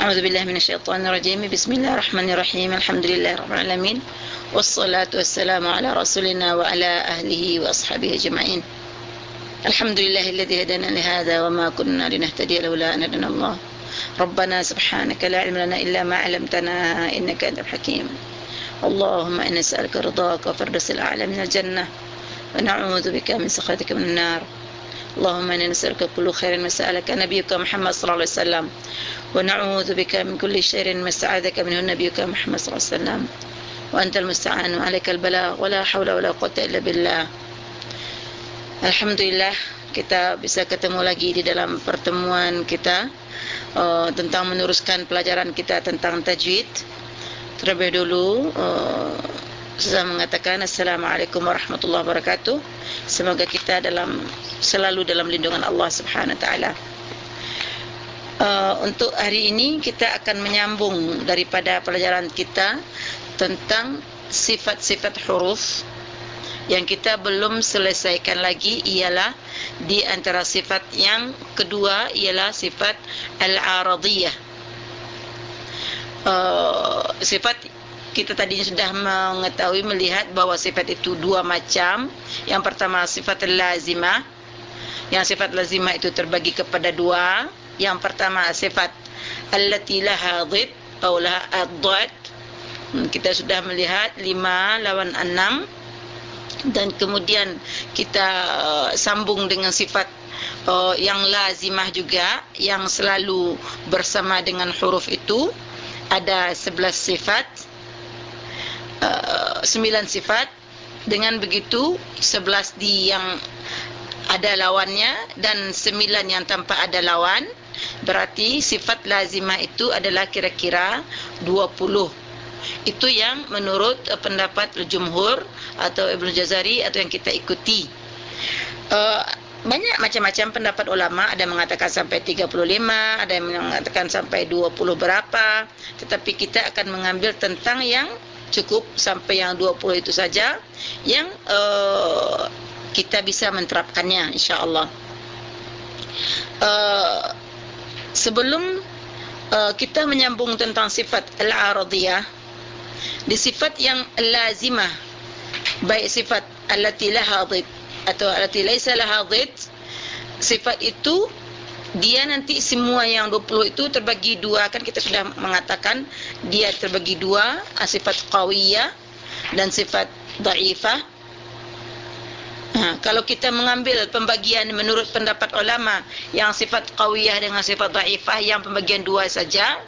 أعوذ بالله من الشيطان الرجيم. بسم الله الرحمن الرحيم. الحمد لله رب العالمين. والصلاة والسلام على رسولنا وعلى أهله وأصحابه أجمعين. الحمد لله الذي هدانا لهذا وما كنا لنهتدي لولا أن هدانا الله. ربنا سبحانك لا علم لنا إلا ما علمتنا إنك أنت الحكيم. اللهم إنا نسألك رضاك وفردوس الأعلى من الجنة ونعوذ بك من سخطك من النار. اللهم إنا نسألك كل خير ما سألك نبيك محمد صلى الله عليه وسلم. ونعوذ بك من كل شر ما استعاذك منه نبيك محمد صلى الله عليه وسلم وأنت المستعان وعليك البلاغ ولا حول ولا قوة إلا بالله Alhamdulillah kita bisa ketemu lagi di dalam pertemuan kita uh, tentang meneruskan pelajaran kita tentang tajwid. Terlebih dulu uh, saya mengatakan Assalamualaikum warahmatullahi wabarakatuh. Semoga kita dalam selalu dalam lindungan Allah Subhanahu wa taala. Uh, untuk hari ini kita akan menyambung daripada pelajaran kita tentang sifat-sifat huruf yang kita belum selesaikan lagi ialah di antara sifat yang kedua ialah sifat al-aradiyah. Uh, sifat kita tadinya sudah mengetahui melihat bahawa sifat itu dua macam. Yang pertama sifat lazimah. Yang sifat lazimah itu terbagi kepada dua. Yang pertama sifat allati laha dhid atau laha ad hmm, Kita sudah melihat lima lawan enam. Dan kemudian kita uh, sambung dengan sifat uh, yang lazimah juga yang selalu bersama dengan huruf itu ada 11 sifat uh, 9 sifat. Dengan begitu 11 di yang ada lawannya dan 9 yang tanpa ada lawan berarti sifat lazimah itu adalah kira-kira 20 itu yang menurut uh, pendapat jumhur atau Ibnu Jazari atau yang kita ikuti. Uh, banyak macam-macam pendapat ulama, ada yang mengatakan sampai 35, ada yang mengatakan sampai 20 berapa, tetapi kita akan mengambil tentang yang cukup sampai yang 20 itu saja yang uh, kita bisa menerapkannya insyaallah. Uh, sebelum uh, kita menyambung tentang sifat al-aradiyah di sifat yang lazimah baik sifat allati laha dhid atau allati laisa laha dhid sifat itu dia nanti semua yang 20 itu terbagi dua. Kan kita sudah mengatakan dia terbagi dua sifat qawiyah dan sifat dhaifah ha, kalau kita mengambil pembagian menurut pendapat ulama yang sifat qawiyah dengan sifat dhaifah yang pembagian dua saja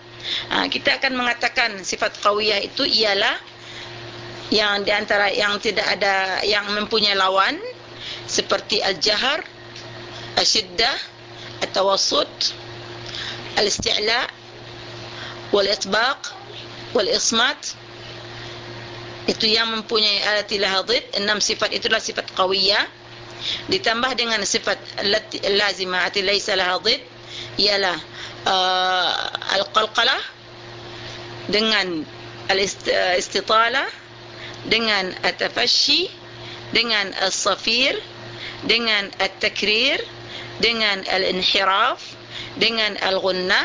ha, kita akan mengatakan sifat qawiyah itu ialah yang di antara yang tidak ada yang mempunyai lawan seperti al-jahar, al-shiddah, al-tawassut, al-isti'la, wal-itbaq, wal-ismat. Itu yang mempunyai alatilah hadid, enam sifat itulah sifat qawiyah. Ditambah dengan sifat lazimah ati laisa lahadid ialah uh, al-qalqalah dengan al-istitalah dengan at-tafashi dengan as-safir dengan at-takrir dengan al-inhiraf dengan al-ghunnah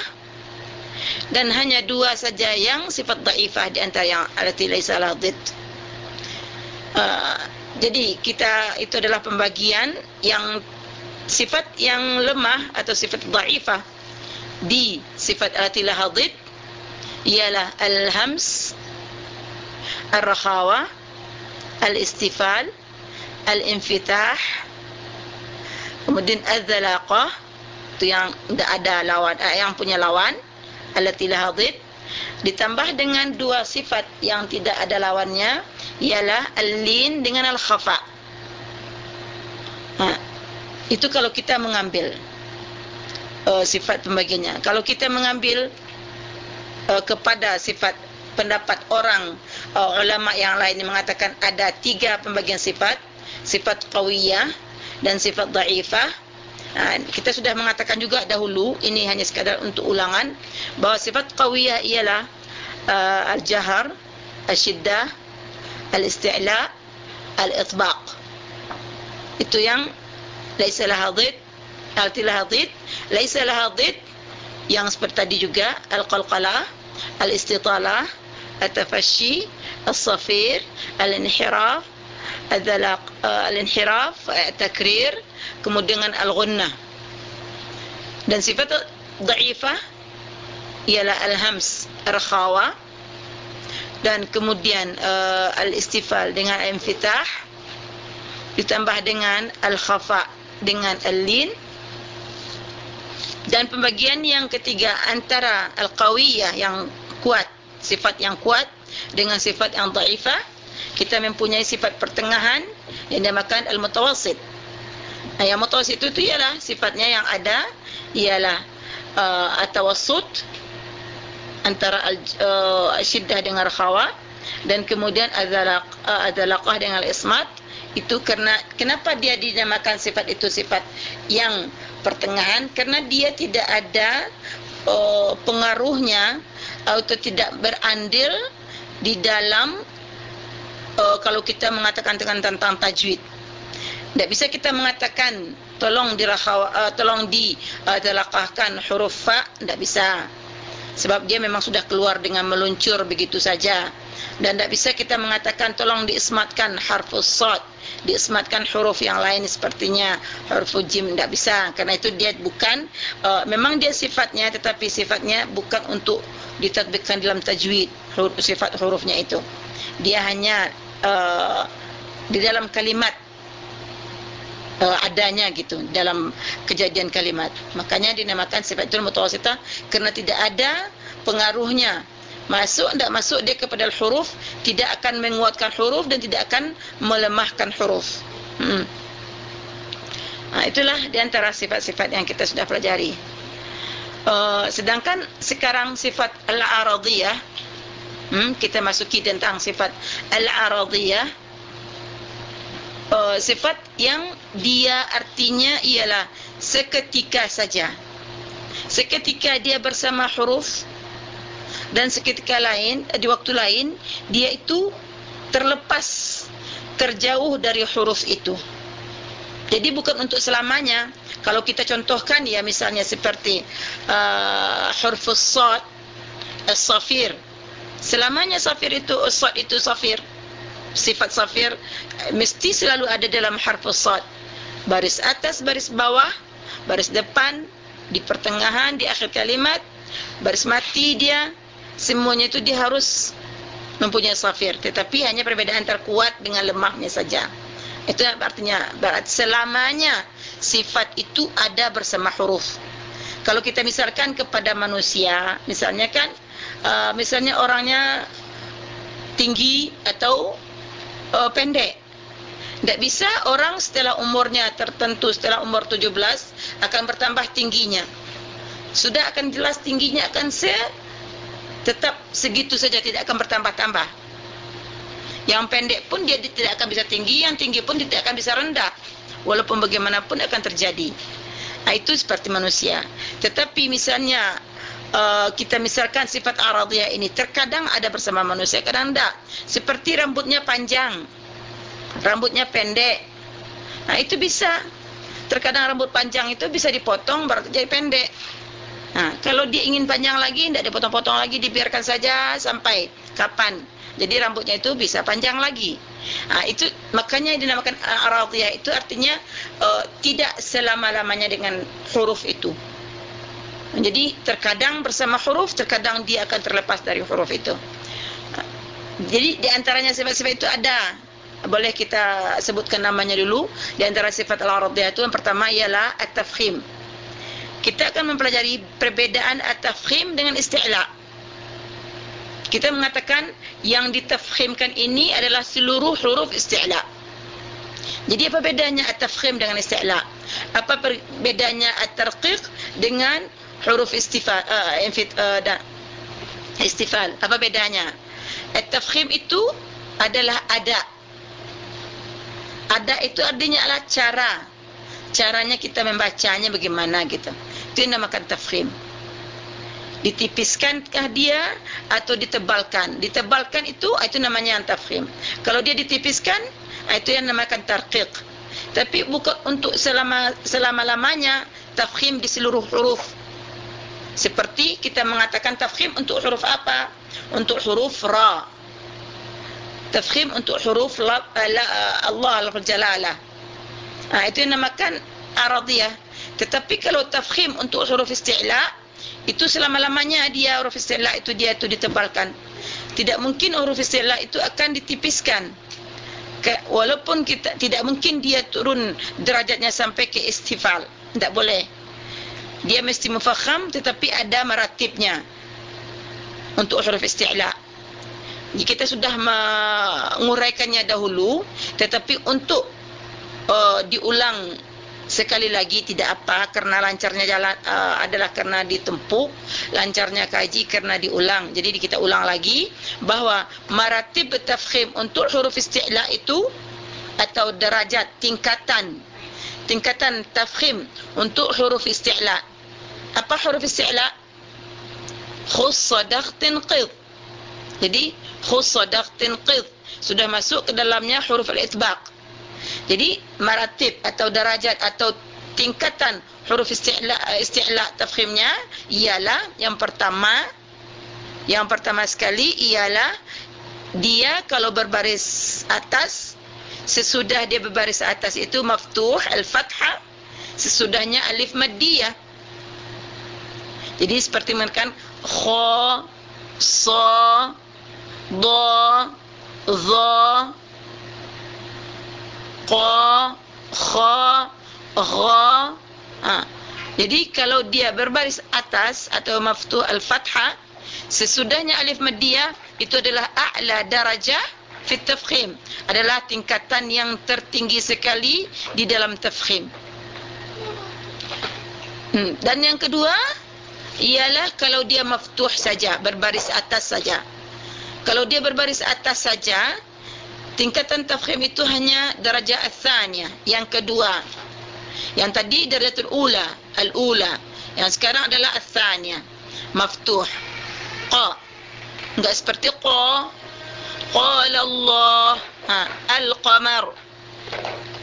dan hanya dua saja yang sifat dhaifah di antara yang alati laisa la dhid ah, jadi kita itu adalah pembagian yang sifat yang lemah atau sifat dhaifah di sifat alati la dhid ialah al hams ar rahawa al istifal al infitah kemudian az zalaqah itu yang ada lawan eh, yang punya lawan allati lahadid ditambah dengan dua sifat yang tidak ada lawannya ialah al-lin dengan al-khafa. Ha, itu kalau kita mengambil uh, sifat pembagiannya. Kalau kita mengambil uh, kepada sifat pendapat orang uh, ulama yang lain mengatakan ada tiga pembagian sifat sifat qawiyah dan sifat dhaifah uh, kita sudah mengatakan juga dahulu ini hanya sekadar untuk ulangan bahawa sifat qawiyah ialah uh, al-jahar al-shiddah al-isti'la al-itbaq. Itu yang laisa lahadid altilah hadid laisa lahadid yang seperti tadi juga al-qalqalah al-istitalah at-tafashi as-safir al-inhiraf al-dhalaq uh, al-inhiraf at-takrir kemudian al-ghunnah. Dan sifat dhaifah ialah al-hams rakhawa dan kemudian uh, al-istifal dengan infitah ditambah dengan al-khafa dengan al-lin. Dan pembagian yang ketiga antara al-qawiyah yang kuat sifat yang kuat dengan sifat yang dhaifah kita mempunyai sifat pertengahan yang dinamakan al-mutawassit yang mutawassit itu, itu ialah sifatnya yang ada ialah uh, at-tawassut antara uh, dengan khawa dan kemudian adzalaq uh, adzalaqah dengan al-ismat. Itu karena kenapa dia dinamakan sifat itu sifat yang pertengahan? Karena dia tidak ada uh, pengaruhnya atau tidak berandil di dalam uh, kalau kita mengatakan tentang, tentang tajwid tidak bisa kita mengatakan tolong dirakhaw uh, tolong di uh, telaqahkan huruf fa tidak bisa. Sebab dia memang sudah keluar dengan meluncur begitu saja. Dan tidak bisa kita mengatakan tolong diismatkan harfus sad diismatkan huruf yang lain sepertinya huruf jim tidak bisa. Karena itu dia bukan uh, memang dia sifatnya tetapi sifatnya bukan untuk ditatbikkan dalam tajwid huruf, sifat hurufnya itu. Dia hanya uh, di dalam kalimat uh, adanya gitu dalam kejadian kalimat. Makanya dinamakan sifat itu mutawasitah karena tidak ada pengaruhnya. Masuk tidak masuk dia kepada huruf tidak akan menguatkan huruf dan tidak akan melemahkan huruf. Hmm. nah, itulah diantara sifat-sifat yang kita sudah pelajari. Uh, sedangkan sekarang sifat al-aradiyah hmm, kita masuki tentang sifat al-aradiyah uh, sifat yang dia artinya ialah seketika saja. Seketika dia bersama huruf dan seketika lain di waktu lain dia itu terlepas terjauh dari huruf itu. Jadi bukan untuk selamanya. Kalau kita contohkan ya misalnya seperti uh, huruf sad as-safir selamanya safir itu sad itu safir sifat safir mesti selalu ada dalam huruf sad. Baris atas baris bawah baris depan di pertengahan di akhir kalimat baris mati dia semuanya itu dia harus mempunyai safir. Tetapi hanya perbedaan terkuat dengan lemahnya saja. Itu artinya berarti selamanya sifat itu ada bersama huruf. Kalau kita misalkan kepada manusia misalnya kan uh, misalnya orangnya tinggi atau uh, pendek tidak bisa orang setelah umurnya tertentu setelah umur 17 akan bertambah tingginya sudah akan jelas tingginya akan se tetap segitu saja tidak akan bertambah-tambah. Yang pendek pun dia tidak akan bisa tinggi, yang tinggi pun tidak akan bisa rendah. Walaupun bagaimanapun akan terjadi. Nah, itu seperti manusia. Tetapi misalnya uh, kita misalkan sifat aradiyah ini terkadang ada bersama manusia, kadang tidak. Seperti rambutnya panjang, rambutnya pendek. Nah itu bisa. Terkadang rambut panjang itu bisa dipotong berarti jadi pendek. Ha, kalau dia ingin panjang lagi, tidak dipotong-potong lagi, dibiarkan saja sampai kapan. Jadi rambutnya itu bisa panjang lagi. Ha, itu makanya dinamakan aradiyah itu artinya uh, tidak selama-lamanya dengan huruf itu. Jadi terkadang bersama huruf, terkadang dia akan terlepas dari huruf itu. Jadi di antaranya sifat-sifat itu ada. Boleh kita sebutkan namanya dulu. Di antara sifat al-aradiyah itu yang pertama ialah at-tafkhim kita akan mempelajari perbedaan at-tafkhim dengan isti'la. Kita mengatakan yang ditafkhimkan ini adalah seluruh huruf isti'la. Jadi apa bedanya at-tafkhim dengan isti'la? Apa bedanya at-tarqiq dengan huruf istifal uh, uh, dan istifal? Apa bedanya? At-tafkhim itu adalah ada. Ada itu artinya adalah cara. Caranya kita membacanya bagaimana gitu itu yang namakan tafkhim ditipiskankah dia atau ditebalkan ditebalkan itu itu namanya tafkhim kalau dia ditipiskan itu yang namakan tarqiq tapi bukan untuk selama selama-lamanya tafkhim di seluruh huruf seperti kita mengatakan tafkhim untuk huruf apa? Untuk huruf ra. Tafkhim untuk huruf la, la, Allah al-jalalah ha, itu yang namakan aradiyah. Tetapi kalau tafkhim untuk huruf isti'la itu selama-lamanya dia huruf isti'la itu dia itu ditebalkan. Tidak mungkin huruf isti'la itu akan ditipiskan. Walaupun kita tidak mungkin dia turun derajatnya sampai ke istifal tidak boleh dia mesti mufakham tetapi ada maratibnya untuk huruf isti'la. Kita sudah menguraikannya dahulu tetapi untuk uh, diulang sekali lagi tidak apa karena lancarnya jalan uh, adalah karena ditempuh lancarnya kaji karena diulang. Jadi kita ulang lagi bahwa maratib tafkhim untuk huruf isti'la itu atau derajat tingkatan tingkatan tafkhim untuk huruf isti'la apa huruf isti'la khussa daghtin qid. Jadi khussa daghtin qid sudah masuk ke dalamnya huruf al-itbaq. Jadi maratib atau darajat atau tingkatan huruf isti'la isti'la tafkhimnya ialah yang pertama yang pertama sekali ialah dia kalau berbaris atas sesudah dia berbaris atas itu maftuh al-fathah sesudahnya alif maddiyah jadi seperti menekan kha sa dha dha qa kha gha ha. jadi kalau dia berbaris atas atau maftuh al-fathah sesudahnya alif maddiyah itu adalah a'la darajah fi tafkhim adalah tingkatan yang tertinggi sekali di dalam tafkhim. Hmm. dan yang kedua ialah kalau dia maftuh saja berbaris atas saja. Kalau dia berbaris atas saja tingkatan tafkhim itu hanya darajah ats-tsaniyah yang kedua. Yang tadi darajatul ula al-ula. Yang sekarang adalah ats-tsaniyah maftuh. Qa. Enggak seperti qa qala Allah ha al-qamar.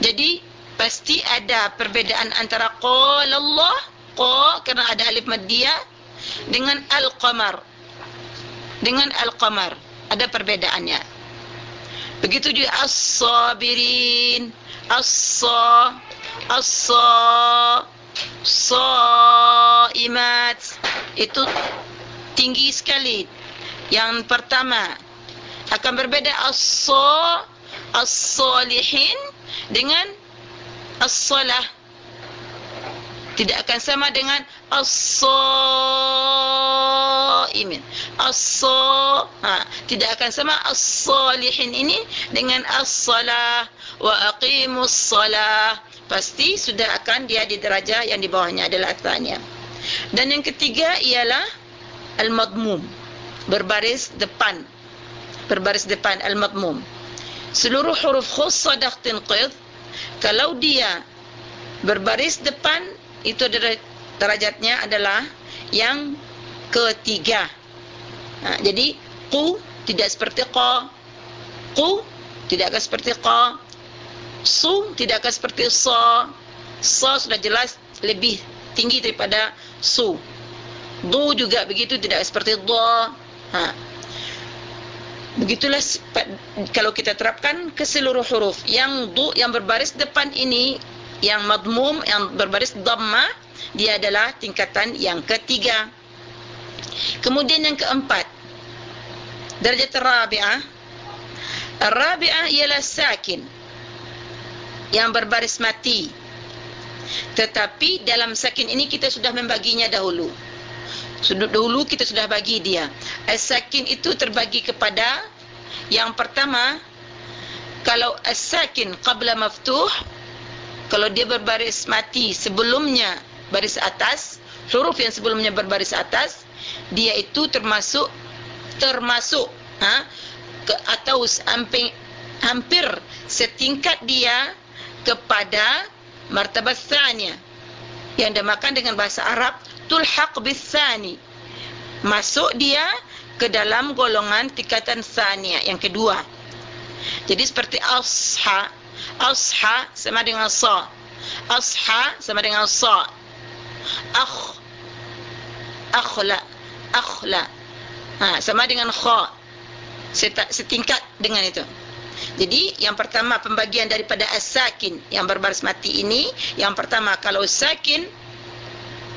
Jadi pasti ada perbezaan antara qala Allah qa kerana ada alif maddiyah dengan al-qamar. Dengan al-qamar. Ada perbedaannya. Begitu juga as-sabirin. As-sa as-sa saimat itu tinggi sekali. Yang pertama akan berbeda as-sa as-salihin dengan as-salah. Tidak akan sama dengan as-saimin. As-sa ha, tidak akan sama as-salihin ini dengan as-salah. Wa aqimus salah pasti sudah akan dia di derajat yang di bawahnya adalah tanya dan yang ketiga ialah al-madmum. Berbaris depan berbaris depan al-madmum seluruh huruf khussa dakhtin qid kalau dia berbaris depan itu derajatnya adalah yang ketiga. Ha, jadi qu tidak seperti qa. Qu tidak akan seperti qa. Su tidak akan seperti sa. Sa sudah jelas lebih tinggi daripada su. Du juga begitu tidak seperti dha. Ha. Begitulah kalau kita terapkan ke seluruh huruf. Yang du yang berbaris depan ini yang madmum yang berbaris dhamma dia adalah tingkatan yang ketiga. Kemudian yang keempat darjat rabi'ah rabi'ah ialah sakin yang berbaris mati. Tetapi dalam sakin ini kita sudah membaginya dahulu dahulu kita sudah bagi dia. As-sakin itu terbagi kepada yang pertama kalau as-sakin qabla maftuh kalau dia berbaris mati sebelumnya baris atas huruf yang sebelumnya berbaris atas dia itu termasuk termasuk ha ke atau hampir hampir setingkat dia kepada martabat tsaniyah yang dinamakan dengan bahasa Arab tulhaq bisani masuk dia ke dalam golongan tingkatan tsaniyah yang kedua. Jadi seperti asha asha sama dengan sa. Asha sama dengan sa. Akh akhla akhla. Ha sama dengan kha. Setingkat dengan itu. Jadi yang pertama pembagian daripada as-sakin yang berbaris mati ini yang pertama kalau sakin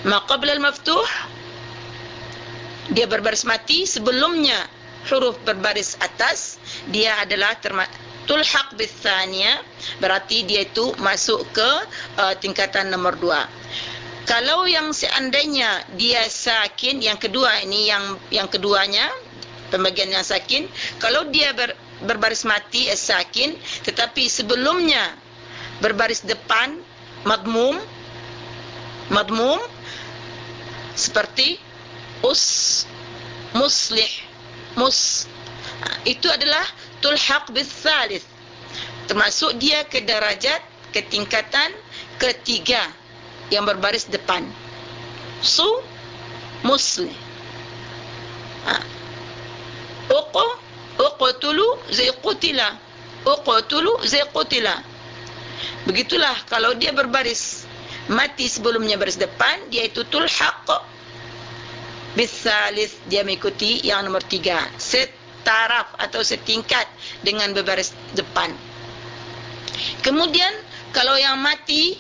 ma qabla al-maftuh dia berbaris mati sebelumnya huruf berbaris atas dia adalah tulhaq bisaniya berarti dia itu masuk ke uh, tingkatan nomor dua. kalau yang seandainya dia sakin yang kedua ini yang yang keduanya pembagian yang sakin kalau dia ber, berbaris mati as sakin tetapi sebelumnya berbaris depan madmum madmum seperti us muslih mus itu adalah tulhaq bisalis termasuk dia ke darajat ketingkatan ketiga yang berbaris depan. Su muslim ha. uqu uqtulu zai qutila uqtulu zai qutila begitulah kalau dia berbaris mati sebelumnya baris depan dia itu tulhaq bisalis dia mengikuti yang nomor tiga set taraf atau setingkat dengan berbaris depan. Kemudian kalau yang mati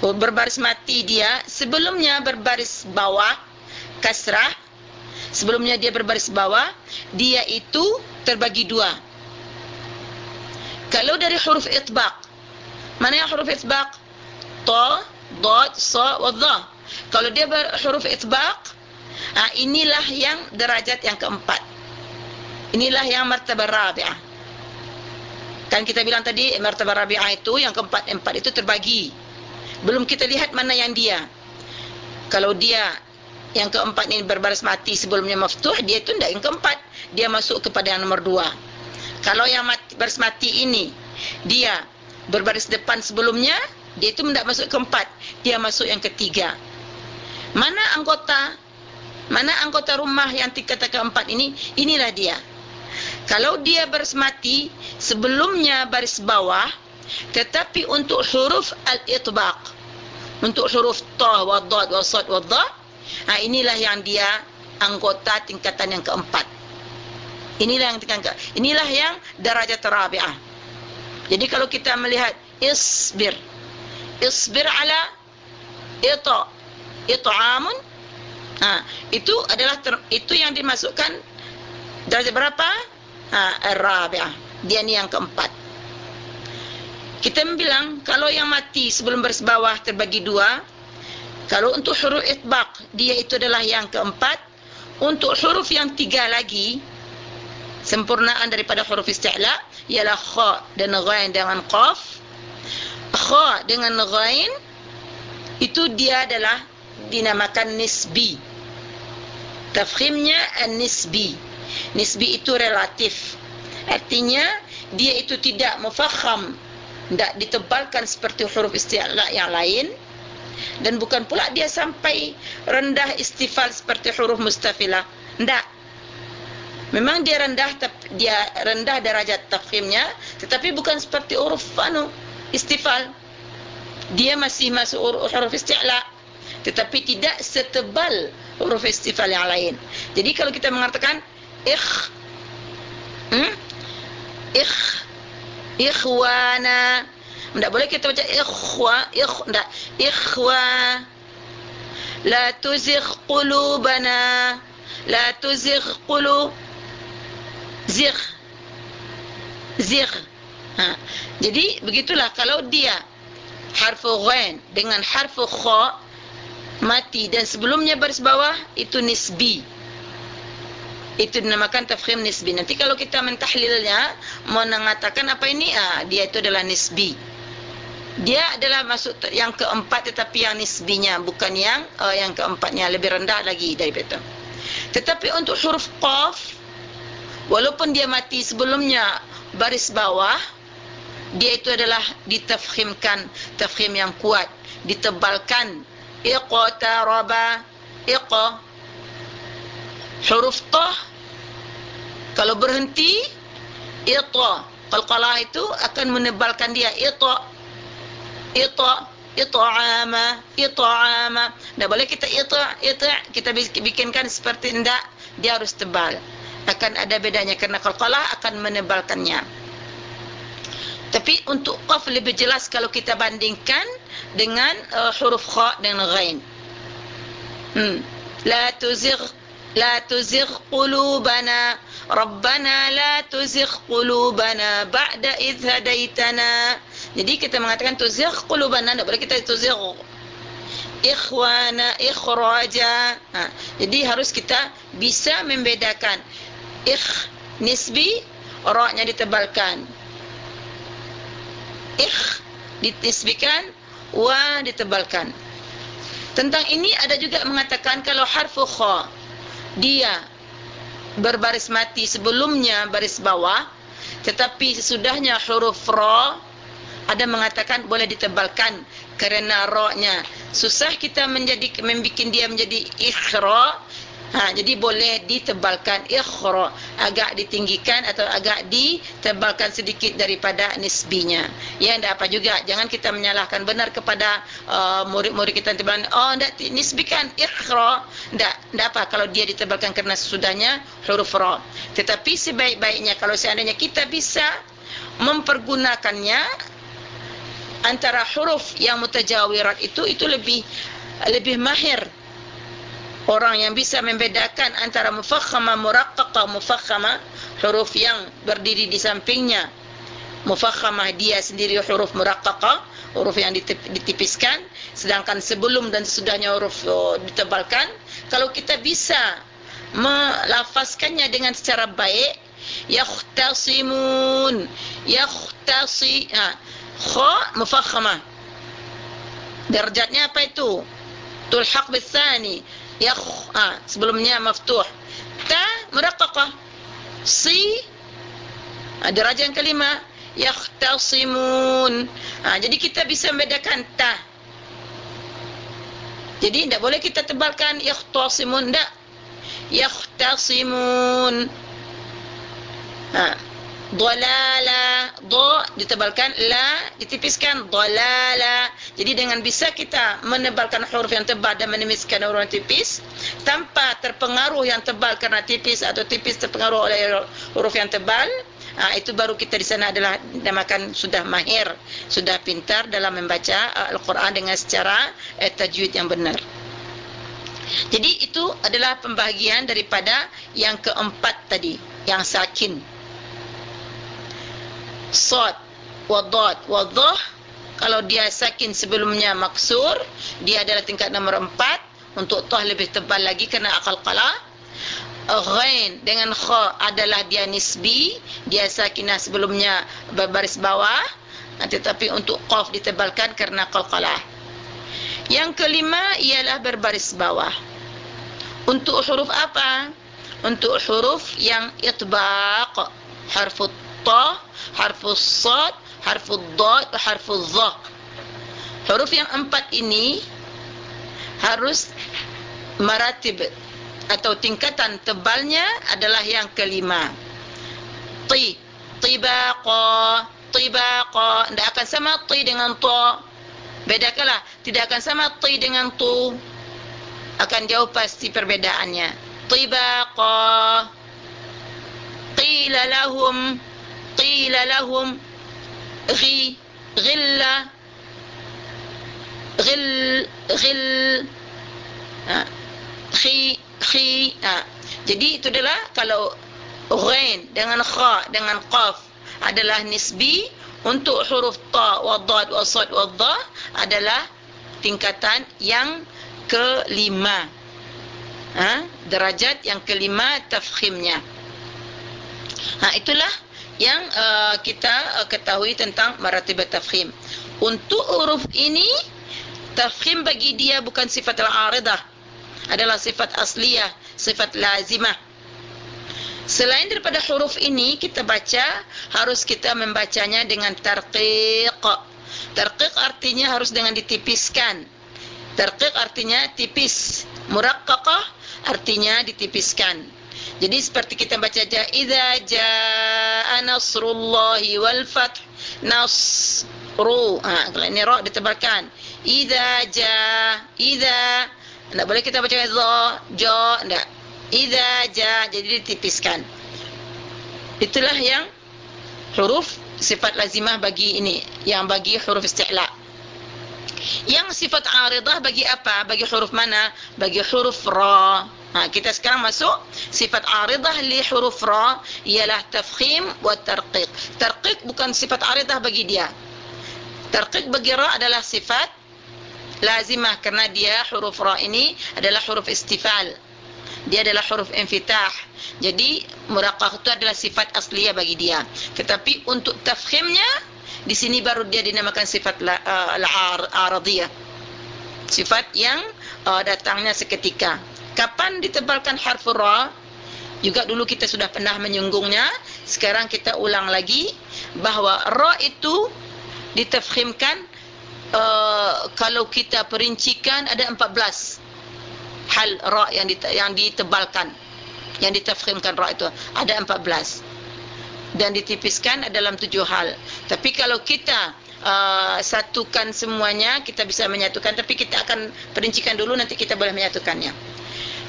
oh, berbaris mati dia sebelumnya berbaris bawah kasrah sebelumnya dia berbaris bawah dia itu terbagi dua. Kalau dari huruf itbaq mana yang huruf itbaq? Ta, dad, sa, wa dha. Kalau dia berhuruf itbaq ah inilah yang derajat yang keempat. Inilah yang martabat rabi'ah. Kan kita bilang tadi martabat rabi'ah itu yang keempat empat itu terbagi. Belum kita lihat mana yang dia. Kalau dia yang keempat ini berbaris mati sebelumnya maftuh, dia itu tidak yang keempat. Dia masuk kepada yang nomor dua. Kalau yang mati, baris mati ini, dia berbaris depan sebelumnya, dia itu tidak masuk keempat. Dia masuk yang ketiga. Mana anggota, mana anggota rumah yang tingkat keempat ini, inilah dia. Kalau dia baris mati sebelumnya baris bawah tetapi untuk huruf al-itbaq untuk huruf ta wa dad wa sad wa dha ha, inilah yang dia anggota tingkatan yang keempat inilah yang tingkatan inilah yang darajat rabi'ah jadi kalau kita melihat isbir isbir ala ita it'amun ha itu adalah ter, itu yang dimasukkan darjah berapa? Ha, Ar-Rabi'ah. Dia ni yang keempat. Kita bilang Kalau yang mati sebelum baris bawah terbagi dua Kalau untuk huruf itbaq Dia itu adalah yang keempat. Untuk huruf yang tiga lagi Sempurnaan daripada huruf isti'la Ialah kha dan ghain dengan qaf Kha dengan ghain Itu dia adalah Dinamakan nisbi Tafkhimnya an-nisbi Nisbi itu relatif. Artinya dia itu tidak mufakham, tidak ditebalkan seperti huruf isti'la yang lain dan bukan pula dia sampai rendah istifal seperti huruf mustafilah. Tidak. Memang dia rendah dia rendah darajat tafkhimnya tetapi bukan seperti huruf anu istifal. Dia masih masuk huruf isti'la tetapi tidak setebal huruf istifal yang lain. Jadi kalau kita mengatakan ikh hmm? ikh ikhwana ndak boleh kita baca ikhwa ikh ndak ikhwa la tuzigh qulubana la tuzigh qulub zigh zigh ha jadi begitulah kalau dia harfu ghain dengan harfu kha mati dan sebelumnya baris bawah itu nisbi itu dinamakan tafkhim nisbi. Nanti kalau kita mentahlilnya mengatakan apa ini? Ah, dia itu adalah nisbi. Dia adalah masuk yang keempat tetapi yang nisbinya bukan yang uh, yang keempatnya lebih rendah lagi daripada itu. Tetapi untuk huruf qaf walaupun dia mati sebelumnya baris bawah dia itu adalah ditafkhimkan tafkhim yang kuat. Ditebalkan. Iqtaraba iqa huruf ta. Kalau berhenti ita qalqalah itu akan menebalkan dia. Ita ita it'ama it'ama enggak boleh kita ita' ita' kita bikinkan seperti ndak dia harus tebal. Akan ada bedanya. Kerana qalqalah akan menebalkannya tapi untuk qaf lebih jelas kalau kita bandingkan dengan uh, huruf kha dan ghain. Hmm. La tuzigh la tuzigh qulubana. Rabbana la tuzigh qulubana ba'da idh hadaitana jadi kita mengatakan tuzigh qulubana tidak boleh kita tuzigh. Ikhwana ikhraja. Ha. jadi harus kita bisa membedakan. Ikh nisbi ra-nya ditebalkan ikh ditisbikan wa ditebalkan. Tentang ini ada juga mengatakan kalau harfu kha dia berbaris mati sebelumnya baris bawah tetapi sesudahnya huruf ra ada mengatakan boleh ditebalkan kerana ra-nya. Susah kita menjadi membikin dia menjadi ikhra Ha, jadi boleh ditebalkan ikhra agak ditinggikan atau agak ditebalkan sedikit daripada nisbinya. Ya ndak apa juga. Jangan kita menyalahkan benar kepada uh, murid-murid uh, kita tebalan. Oh ndak nisbikan ikhra. Ndak ndak apa kalau dia ditebalkan kerana sesudahnya huruf ra. Tetapi sebaik-baiknya kalau seandainya kita bisa mempergunakannya antara huruf yang mutajawirat itu itu lebih lebih mahir orang yang bisa membedakan antara mufakhama muraqqaqa mufakhama huruf yang berdiri di sampingnya. Mufakhama dia sendiri huruf muraqqaqa huruf yang ditipiskan. Sedangkan sebelum dan sesudahnya huruf oh, ditebalkan. Kalau kita bisa melafazkannya dengan secara baik yakhtasimun yakhtasi ha kha mufakhama. Darjatnya apa itu? Tulhaq bisani yakh ha, sebelumnya maftuh. Ta muraqqaqah. Si ha, darjah yang kelima. Yahtasimun. Ha, jadi kita bisa membedakan ta. Jadi tidak boleh kita tebalkan yahtasimun tak yahtasimun. Ha dalala do ditebalkan la ditipiskan dalala jadi dengan bisa kita menebalkan huruf yang tebal dan menipiskan huruf yang tipis tanpa terpengaruh yang tebal karena tipis atau tipis terpengaruh oleh huruf yang tebal ha, itu baru kita di sana adalah dinamakan sudah mahir sudah pintar dalam membaca uh, Al-Quran dengan secara uh, tajwid yang benar. Jadi itu adalah pembahagian daripada yang keempat tadi yang sakin sad wa dad wa dhah. Kalau dia sakin sebelumnya maksur dia adalah tingkat nomor empat. Untuk tah lebih tebal lagi kena akal qala. Ghain dengan kha adalah dia nisbi. Dia sakinah sebelumnya berbaris bawah. Tetapi untuk qaf ditebalkan kerana qalqalah yang kelima ialah berbaris bawah. Untuk huruf apa? Untuk huruf yang itbaq harfu ta harfus sad, harfud dad, harfuz za. Huruf yang empat ini harus maratib atau tingkatan tebalnya adalah yang kelima. Ti, tibaqa, tibaqa. Tidak akan sama ti dengan ta. Bedakanlah. Tidak akan sama ti dengan tu. Akan jauh pasti perbedaannya. Tibaqa. Qila lahum قيل لهم غي غل غل غل خي خي jadi itu adalah kalau ghain dengan kha dengan qaf adalah nisbi untuk huruf ta wa dad wa sad wa dha adalah tingkatan yang kelima ha derajat yang kelima tafkhimnya ha itulah yang uh, kita uh, ketahui tentang maratibat tafkhim. Untuk huruf ini tafkhim bagi dia bukan sifat al-aridah. Adalah sifat asliyah, sifat lazimah. Selain daripada huruf ini kita baca harus kita membacanya dengan tarqiq. Tarqiq artinya harus dengan ditipiskan. Tarqiq artinya tipis. Muraqqaqah artinya ditipiskan. Jadi seperti kita baca aja idza jaa nasrullahi wal fath nasru. Ha kalau ini ra ditebalkan idza ja idza. Enggak boleh kita baca za ja enggak. Idza ja jadi ditipiskan. Itulah yang huruf sifat lazimah bagi ini yang bagi huruf isti'la yang sifat aridah bagi apa bagi huruf mana bagi huruf ra Ha, kita sekarang masuk sifat aridah li huruf ra ialah tafkhim wa tarqiq. Tarqiq bukan sifat aridah bagi dia. Tarqiq bagi ra adalah sifat lazimah kerana dia huruf ra ini adalah huruf istifal. Dia adalah huruf infitah. Jadi muraqaq itu adalah sifat asliyah bagi dia. Tetapi untuk tafkhimnya di sini baru dia dinamakan sifat uh, al-aradiyah. Sifat yang uh, datangnya seketika. Kapan ditebalkan harfu ra? Juga dulu kita sudah pernah menyunggungnya. Sekarang kita ulang lagi bahawa ra itu ditafkhimkan uh, kalau kita perincikan ada 14 hal ra yang yang ditebalkan. Yang ditafkhimkan ra itu ada 14. Dan ditipiskan dalam tujuh hal. Tapi kalau kita uh, satukan semuanya, kita bisa menyatukan. Tapi kita akan perincikan dulu, nanti kita boleh menyatukannya.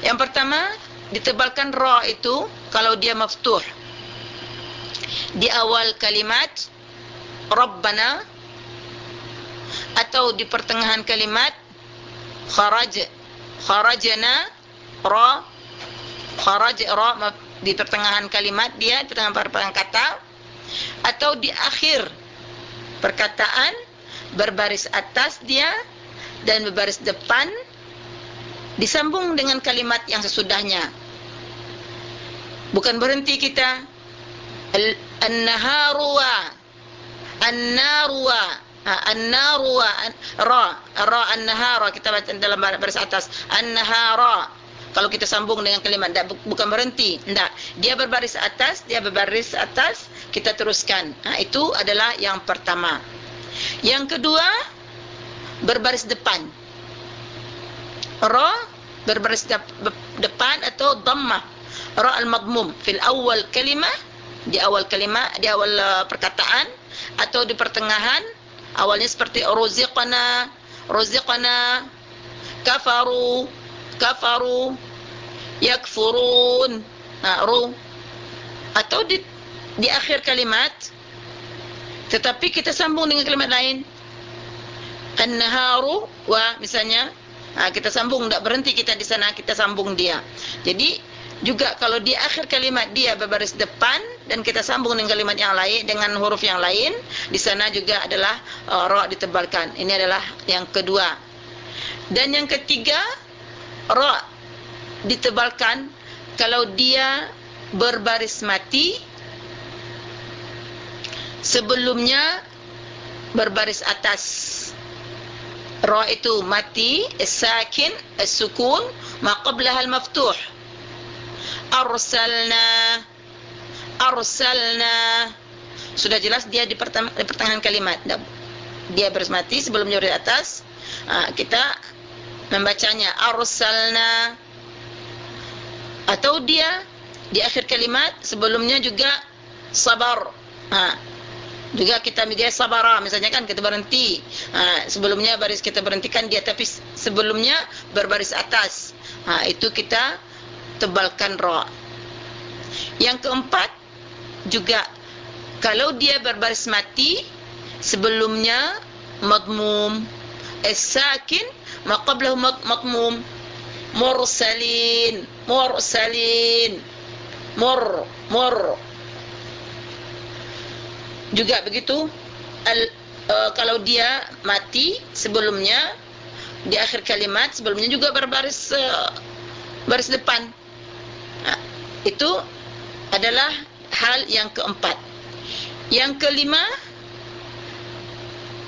Yang pertama, ditebalkan ra itu kalau dia maftuh. Di awal kalimat Rabbana atau di pertengahan kalimat kharaj kharajana ra kharaj ra di pertengahan kalimat dia di pertengahan pertengahan kata atau di akhir perkataan berbaris atas dia dan berbaris depan disambung dengan kalimat yang sesudahnya. Bukan berhenti kita. An-naharwa an-narwa an-narwa ra ra an-nahara kita baca dalam baris atas. An-nahara kalau kita sambung dengan kalimat tak, bukan berhenti. Tidak dia berbaris atas dia berbaris atas kita teruskan. Ha, itu adalah yang pertama. Yang kedua berbaris depan. Ra berbaris depan atau dhammah. Ra al-madmum fil awal kalimah di awal kalimah di awal uh, perkataan atau di pertengahan awalnya seperti ruziqana ruziqana kafaru kafaru yakfurun. Nah ru atau di di akhir kalimat tetapi kita sambung dengan kalimat lain. An-naharu wa misalnya. Ha, kita sambung tak berhenti kita di sana kita sambung dia. Jadi juga kalau di akhir kalimat dia berbaris depan dan kita sambung dengan kalimat yang lain dengan huruf yang lain di sana juga adalah uh, ra ditebalkan. Ini adalah yang kedua. Dan yang ketiga ra ditebalkan kalau dia berbaris mati sebelumnya berbaris atas. Ra itu mati sakin as-sukun ma qablaha al-maftuh arsalna arsalna. Sudah jelas dia di, di pertengahan kalimat. Dia bermati sebelum nyuri atas. Ha, kita membacanya arsalna. Atau dia di akhir kalimat sebelumnya juga sabar. Ha, juga kita media sabara. Misalnya kan kita berhenti. Ha, sebelumnya baris kita berhentikan dia tapi sebelumnya berbaris atas. Ha, itu kita tebalkan ra. Yang keempat juga kalau dia berbaris mati sebelumnya madmum. As-sakin ma qablahu madmum mursalin. Mursalin. Mur mur. Juga begitu. Al, uh, kalau dia mati sebelumnya di akhir kalimat sebelumnya juga berbaris uh, baris depan. Nah, itu adalah hal yang keempat. Yang kelima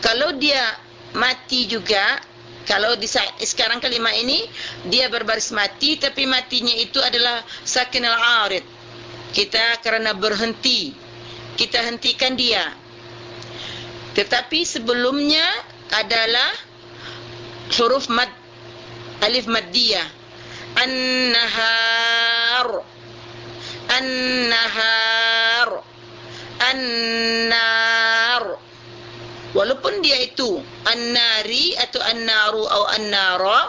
kalau dia mati juga kalau di saat sekarang kalimat ini dia berbaris mati tapi matinya itu adalah sakin al-arid kita kerana berhenti. Kita hentikan dia. Tetapi sebelumnya adalah huruf mad alif maddiyah. An-nahar. An-nahar. An-nar. Walaupun dia itu an-nari atau an-naru atau an-nara.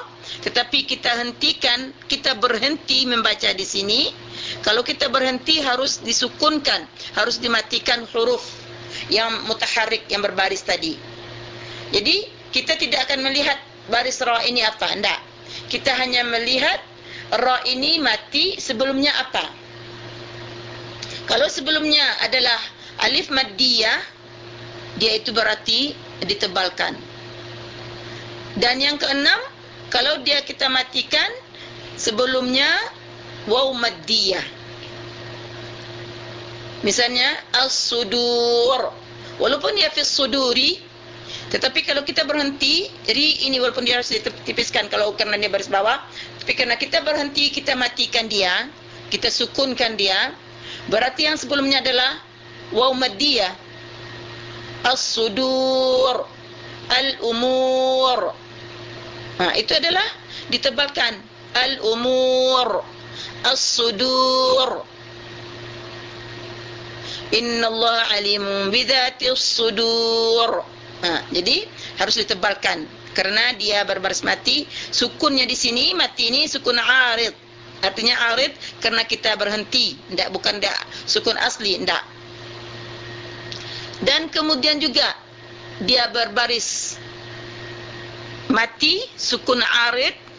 Tetapi kita hentikan kita berhenti membaca di sini. Kalau kita berhenti harus disukunkan harus dimatikan huruf yang mutaharrik yang berbaris tadi. Jadi kita tidak akan melihat baris ra ini apa enggak. Kita hanya melihat ra ini mati sebelumnya apa. Kalau sebelumnya adalah alif maddiyah dia itu berarti ditebalkan dan yang keenam kalau dia kita matikan sebelumnya waw maddiyah misalnya as-sudur. Walaupun dia fi suduri tetapi kalau kita berhenti jadi ini walaupun dia harus ditipiskan kalau kerana dia baris bawah tapi kerana kita berhenti kita matikan dia kita sukunkan dia berarti yang sebelumnya adalah waw maddiyah as-sudur. Al-umur Ha, itu adalah ditebalkan. Al-umur as-sudur. Innallaha alimun bidzatis sudur ha, jadi harus ditebalkan. Kerana dia berbaris mati sukunnya di sini mati ini sukun arid. Artinya arid kerana kita berhenti. Ndak bukan ndak. Sukun asli ndak. Dan kemudian juga dia berbaris mati sukun arid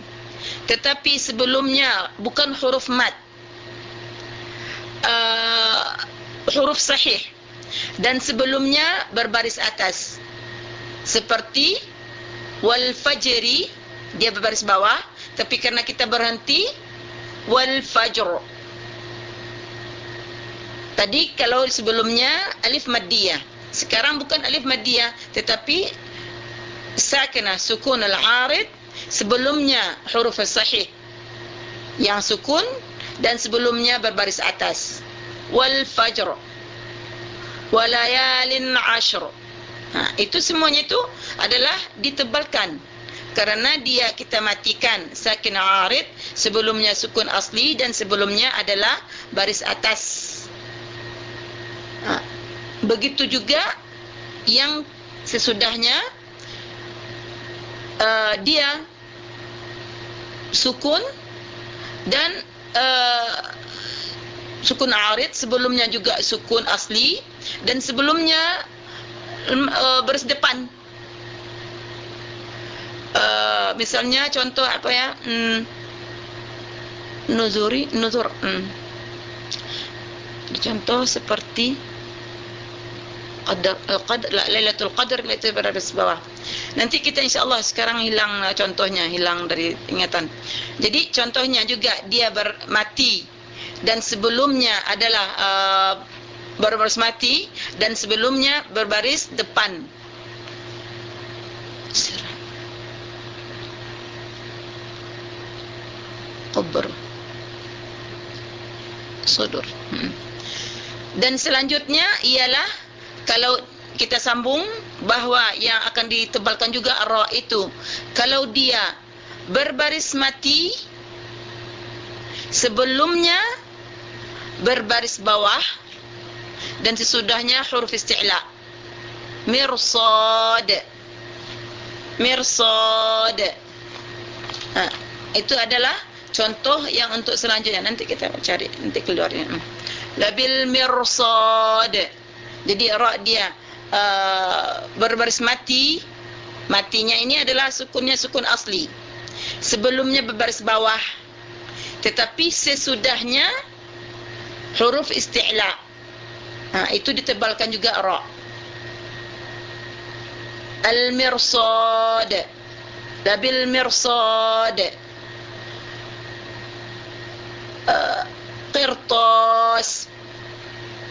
tetapi sebelumnya bukan huruf mat. Uh, huruf sahih. Dan sebelumnya berbaris atas. Seperti wal fajri dia berbaris bawah. Tapi karena kita berhenti wal fajr. Tadi kalau sebelumnya alif maddiyah. Sekarang bukan alif maddiyah tetapi sakinah sukun al-arid sebelumnya huruf sahih yang sukun dan sebelumnya berbaris atas. Wal fajr walayalin ashr. Ha, itu semuanya itu adalah ditebalkan kerana dia kita matikan sakin arid sebelumnya sukun asli dan sebelumnya adalah baris atas. Ha, begitu juga yang sesudahnya uh, dia sukun dan uh, sukun arid sebelumnya juga sukun asli dan sebelumnya uh, baris uh, misalnya contoh apa ya hmm, nuzuri nuzur hmm. contoh seperti qadar qadar lailatul qadar itu di bawah Nanti kita insya-Allah sekarang hilang uh, contohnya, hilang dari ingatan. Jadi contohnya juga dia bermati dan sebelumnya adalah uh, berbaris mati dan sebelumnya berbaris depan. Kubur. Sudur. Hmm. Dan selanjutnya ialah kalau kita sambung bahawa yang akan ditebalkan juga ra itu. Kalau dia berbaris mati sebelumnya berbaris bawah dan sesudahnya huruf isti'la. Mirsad. Mirsad. Ha, itu adalah contoh yang untuk selanjutnya. Nanti kita cari nanti keluarnya labil mirsad. Jadi ra dia Uh, berbaris mati matinya ini adalah sukunnya sukun asli. Sebelumnya berbaris bawah. Tetapi sesudahnya huruf isti'la. Ha, itu ditebalkan juga ra. Al-mirsad. Labil mirsad. Uh, qirtas.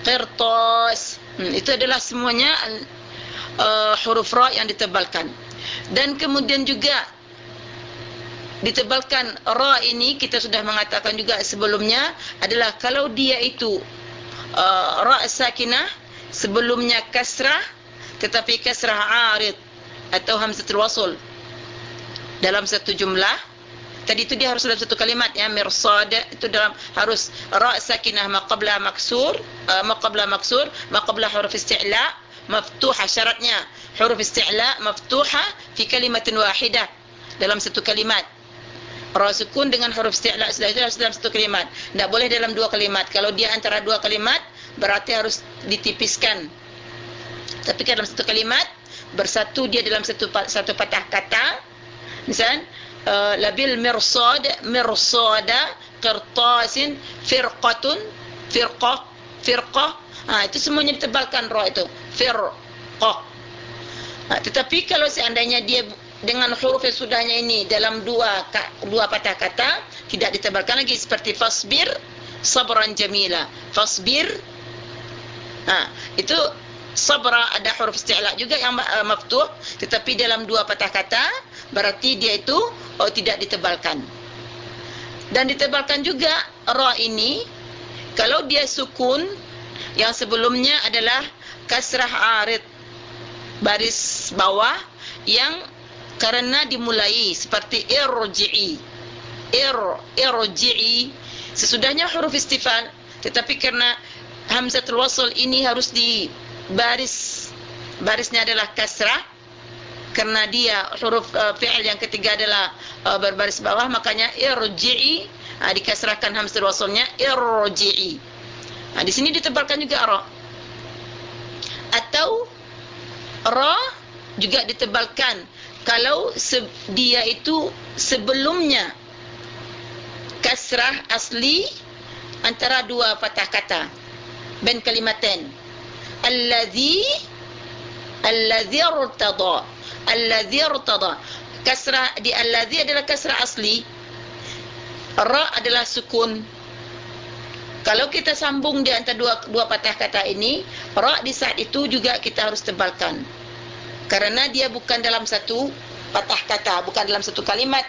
Qirtas Hmm, itu adalah semuanya uh, huruf ra yang ditebalkan. Dan kemudian juga ditebalkan ra ini kita sudah mengatakan juga sebelumnya adalah kalau dia itu uh, ra sakinah sebelumnya kasrah tetapi kasrah arid atau hamzatul wasl dalam satu jumlah tadi itu dia harus dalam satu kalimat ya mirsad itu dalam harus ra sakinah ma qabla maksur uh, ma qabla maksur ma qabla huruf isti'la maftuha syaratnya. Huruf isti'la maftuha fi kalimatin wahidah. Dalam satu kalimat. Ra sukun dengan huruf isti'la sudah dalam satu kalimat. Tidak boleh dalam dua kalimat. Kalau dia antara dua kalimat berarti harus ditipiskan. Tapi dalam satu kalimat bersatu dia dalam satu satu patah kata misal labil mirsad mirsada qirtasin firqatun firqah firqah ha, itu semuanya ditebalkan ra itu. firqah ha, tetapi kalau seandainya dia dengan huruf yang sudahnya ini dalam dua dua patah kata tidak ditebalkan lagi seperti fasbir sabran jamila. Fasbir. Ha, itu sabra ada huruf isti'la juga yang uh, maftuh tetapi dalam dua patah kata berarti dia itu oh, tidak ditebalkan. Dan ditebalkan juga ra ini kalau dia sukun yang sebelumnya adalah kasrah arid baris bawah yang karena dimulai seperti irji'i. Ir irji'i sesudahnya huruf istifal tetapi karena hamzatul wasl ini harus di baris barisnya adalah kasrah. Karena dia huruf uh, fi'il yang ketiga adalah uh, berbaris bawah. Makanya irji'i uh, dikasrahkan hamzah wasalnya irji'i. Nah di sini ditebalkan juga ra. Atau ra juga ditebalkan. Kalau dia itu sebelumnya kasrah asli antara dua patah kata. Ben kalimaten alladhi alladhi irtada alladhi irtada kasrah di alladhi adalah kasrah asli ra adalah sukun kalau kita sambung di antara dua dua patah kata ini ra di saat itu juga kita harus tebalkan. Karena dia bukan dalam satu patah kata bukan dalam satu kalimat.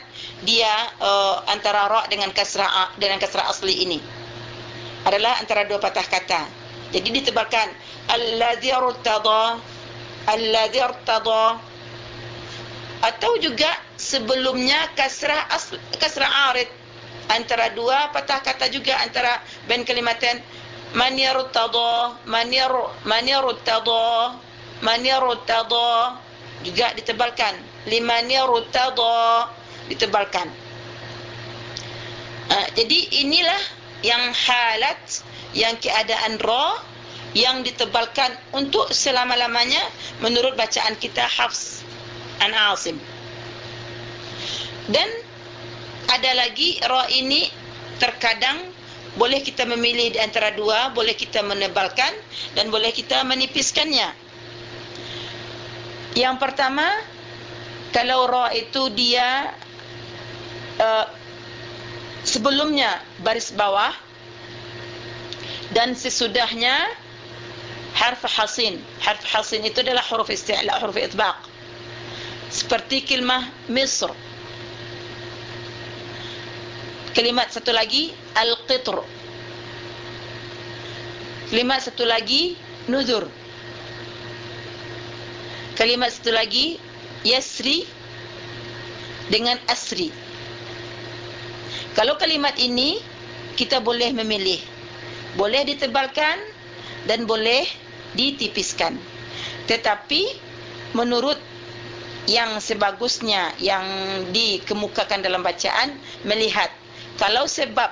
Dia uh, antara ra dengan kasrah dengan kasrah asli ini. Adalah antara dua patah kata jadi ditebalkan alladhi irtada alladhi irtada atau juga sebelumnya kasrah asl kasrah arid. Antara dua patah kata juga antara ben kalimaten man yartada man yar man yartada man yartada juga ditebalkan liman yartada ditebalkan uh, jadi inilah yang halat yang keadaan ra yang ditebalkan untuk selama-lamanya menurut bacaan kita Hafs an Asim. Dan ada lagi ra ini terkadang boleh kita memilih di antara dua, boleh kita menebalkan dan boleh kita menipiskannya. Yang pertama, kalau ra itu dia uh, sebelumnya baris bawah dan sesudahnya harf hasin. Harf hasin itu adalah huruf isti'la huruf itbaq. Seperti kalimah misr. Kalimat satu lagi al-qitr. Kalimat satu lagi nuzur. Kalimat satu lagi yasri dengan asri kalau kalimat ini kita boleh memilih. Boleh ditebalkan dan boleh ditipiskan. Tetapi menurut yang sebagusnya yang dikemukakan dalam bacaan melihat kalau sebab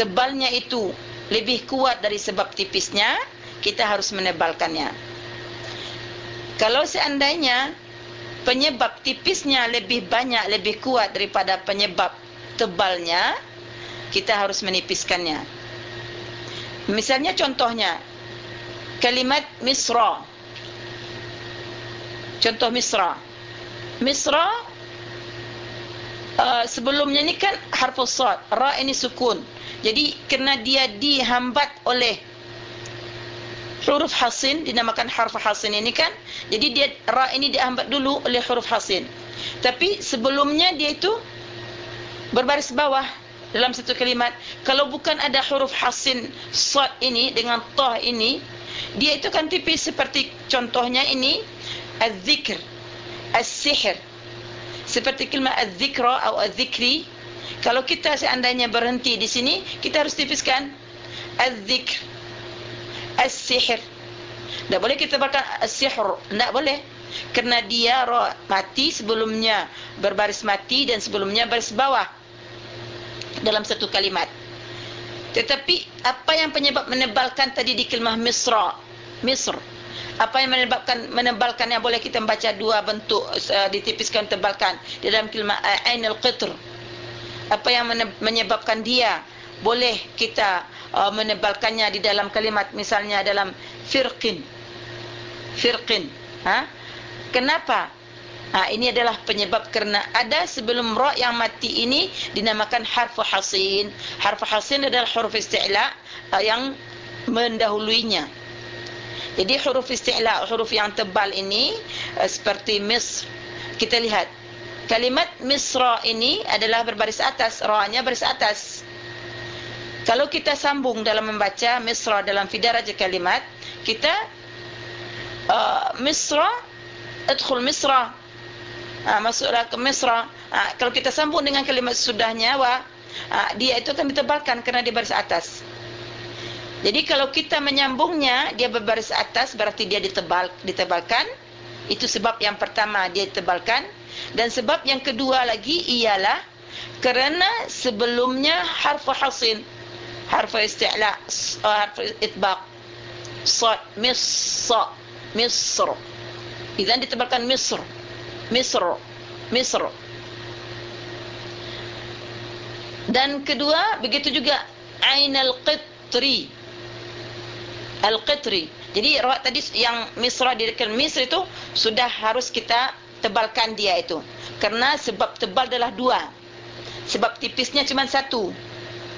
tebalnya itu lebih kuat dari sebab tipisnya kita harus menebalkannya. Kalau seandainya penyebab tipisnya lebih banyak lebih kuat daripada penyebab tebalnya kita harus menipiskannya Misalnya contohnya kalimat Misra. Contoh Misra. Misra uh, sebelumnya ni kan harfus sad, ra ini sukun. Jadi kerana dia dihambat oleh huruf hasin dinamakan harf hasin ini kan. Jadi dia ra ini dihambat dulu oleh huruf hasin. Tapi sebelumnya dia itu berbaris bawah dalam satu kalimat kalau bukan ada huruf hasin sad ini dengan ta ini dia itu kan tipis seperti contohnya ini az-zikr as-sihr seperti kalimat az-zikra atau az-zikri. Kalau kita seandainya berhenti di sini kita harus tipiskan az-zikr as-sihr tak boleh kita baca as-sihr tak boleh. Kerana dia ra mati sebelumnya berbaris mati dan sebelumnya baris bawah dalam satu kalimat. Tetapi apa yang penyebab menebalkan tadi di kalimah Misra? Misr. Apa yang menyebabkan menebalkan yang boleh kita membaca dua bentuk uh, ditipiskan tebalkan di dalam kalimah uh, Ainul Qitr? Apa yang menyebabkan dia boleh kita uh, menebalkannya di dalam kalimat misalnya dalam firqin firqin ha kenapa ha ini adalah penyebab kerana ada sebelum ra yang mati ini dinamakan harfu hasin. Harfu hasin adalah huruf isti'la uh, yang mendahuluinya. Jadi huruf isti'la huruf yang tebal ini uh, seperti mis kita lihat. Kalimat misra ini adalah berbaris atas ra-nya baris atas. Kalau kita sambung dalam membaca misra dalam fidaraj kalimat kita uh, misra adkhul misra uh, masuklah ke misra. Uh, kalau kita sambung dengan kalimat sudahnya wa uh, dia itu akan ditebalkan kerana dia baris atas. Jadi kalau kita menyambungnya dia berbaris atas berarti dia ditebal ditebalkan. Itu sebab yang pertama dia ditebalkan. Dan sebab yang kedua lagi ialah kerana sebelumnya harfu hasin harfu isti'la harfu itbaq sad mis misr. Idan ditebalkan misr misr. Misr. Dan kedua begitu juga ainal qitri al qitri jadi ra tadi yang misra dikatakan misr itu sudah harus kita tebalkan dia itu. Karena sebab tebal adalah dua. Sebab tipisnya cuma satu.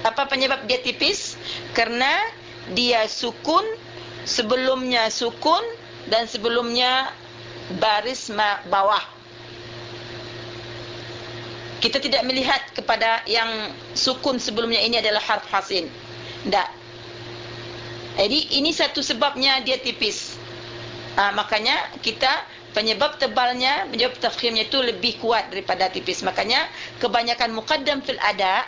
Apa penyebab dia tipis? Karena dia sukun sebelumnya sukun dan sebelumnya baris bawah kita tidak melihat kepada yang sukun sebelumnya ini adalah harf hasin. Tidak jadi ini satu sebabnya dia tipis. Ha, makanya kita penyebab tebalnya penyebab tafkhimnya itu lebih kuat daripada tipis. Makanya kebanyakan muqaddam fil ada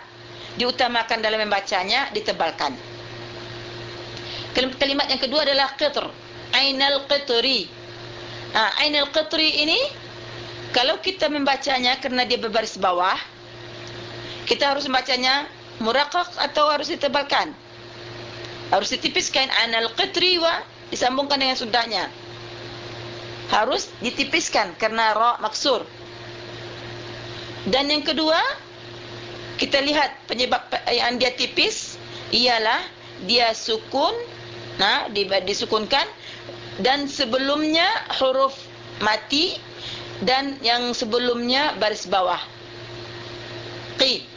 diutamakan dalam membacanya ditebalkan. Kalimat yang kedua adalah qitr. Ainal qitri. Ha ainal qitri ini kalau kita membacanya kerana dia berbaris bawah kita harus membacanya muraqqaq atau harus ditebalkan. Harus ditipiskan ainal qitri wa disambungkan dengan sudahnya harus ditipiskan kerana ra maksur. Dan yang kedua kita lihat penyebab yang dia tipis ialah dia sukun nah disukunkan dan sebelumnya huruf mati dan yang sebelumnya baris bawah. Qi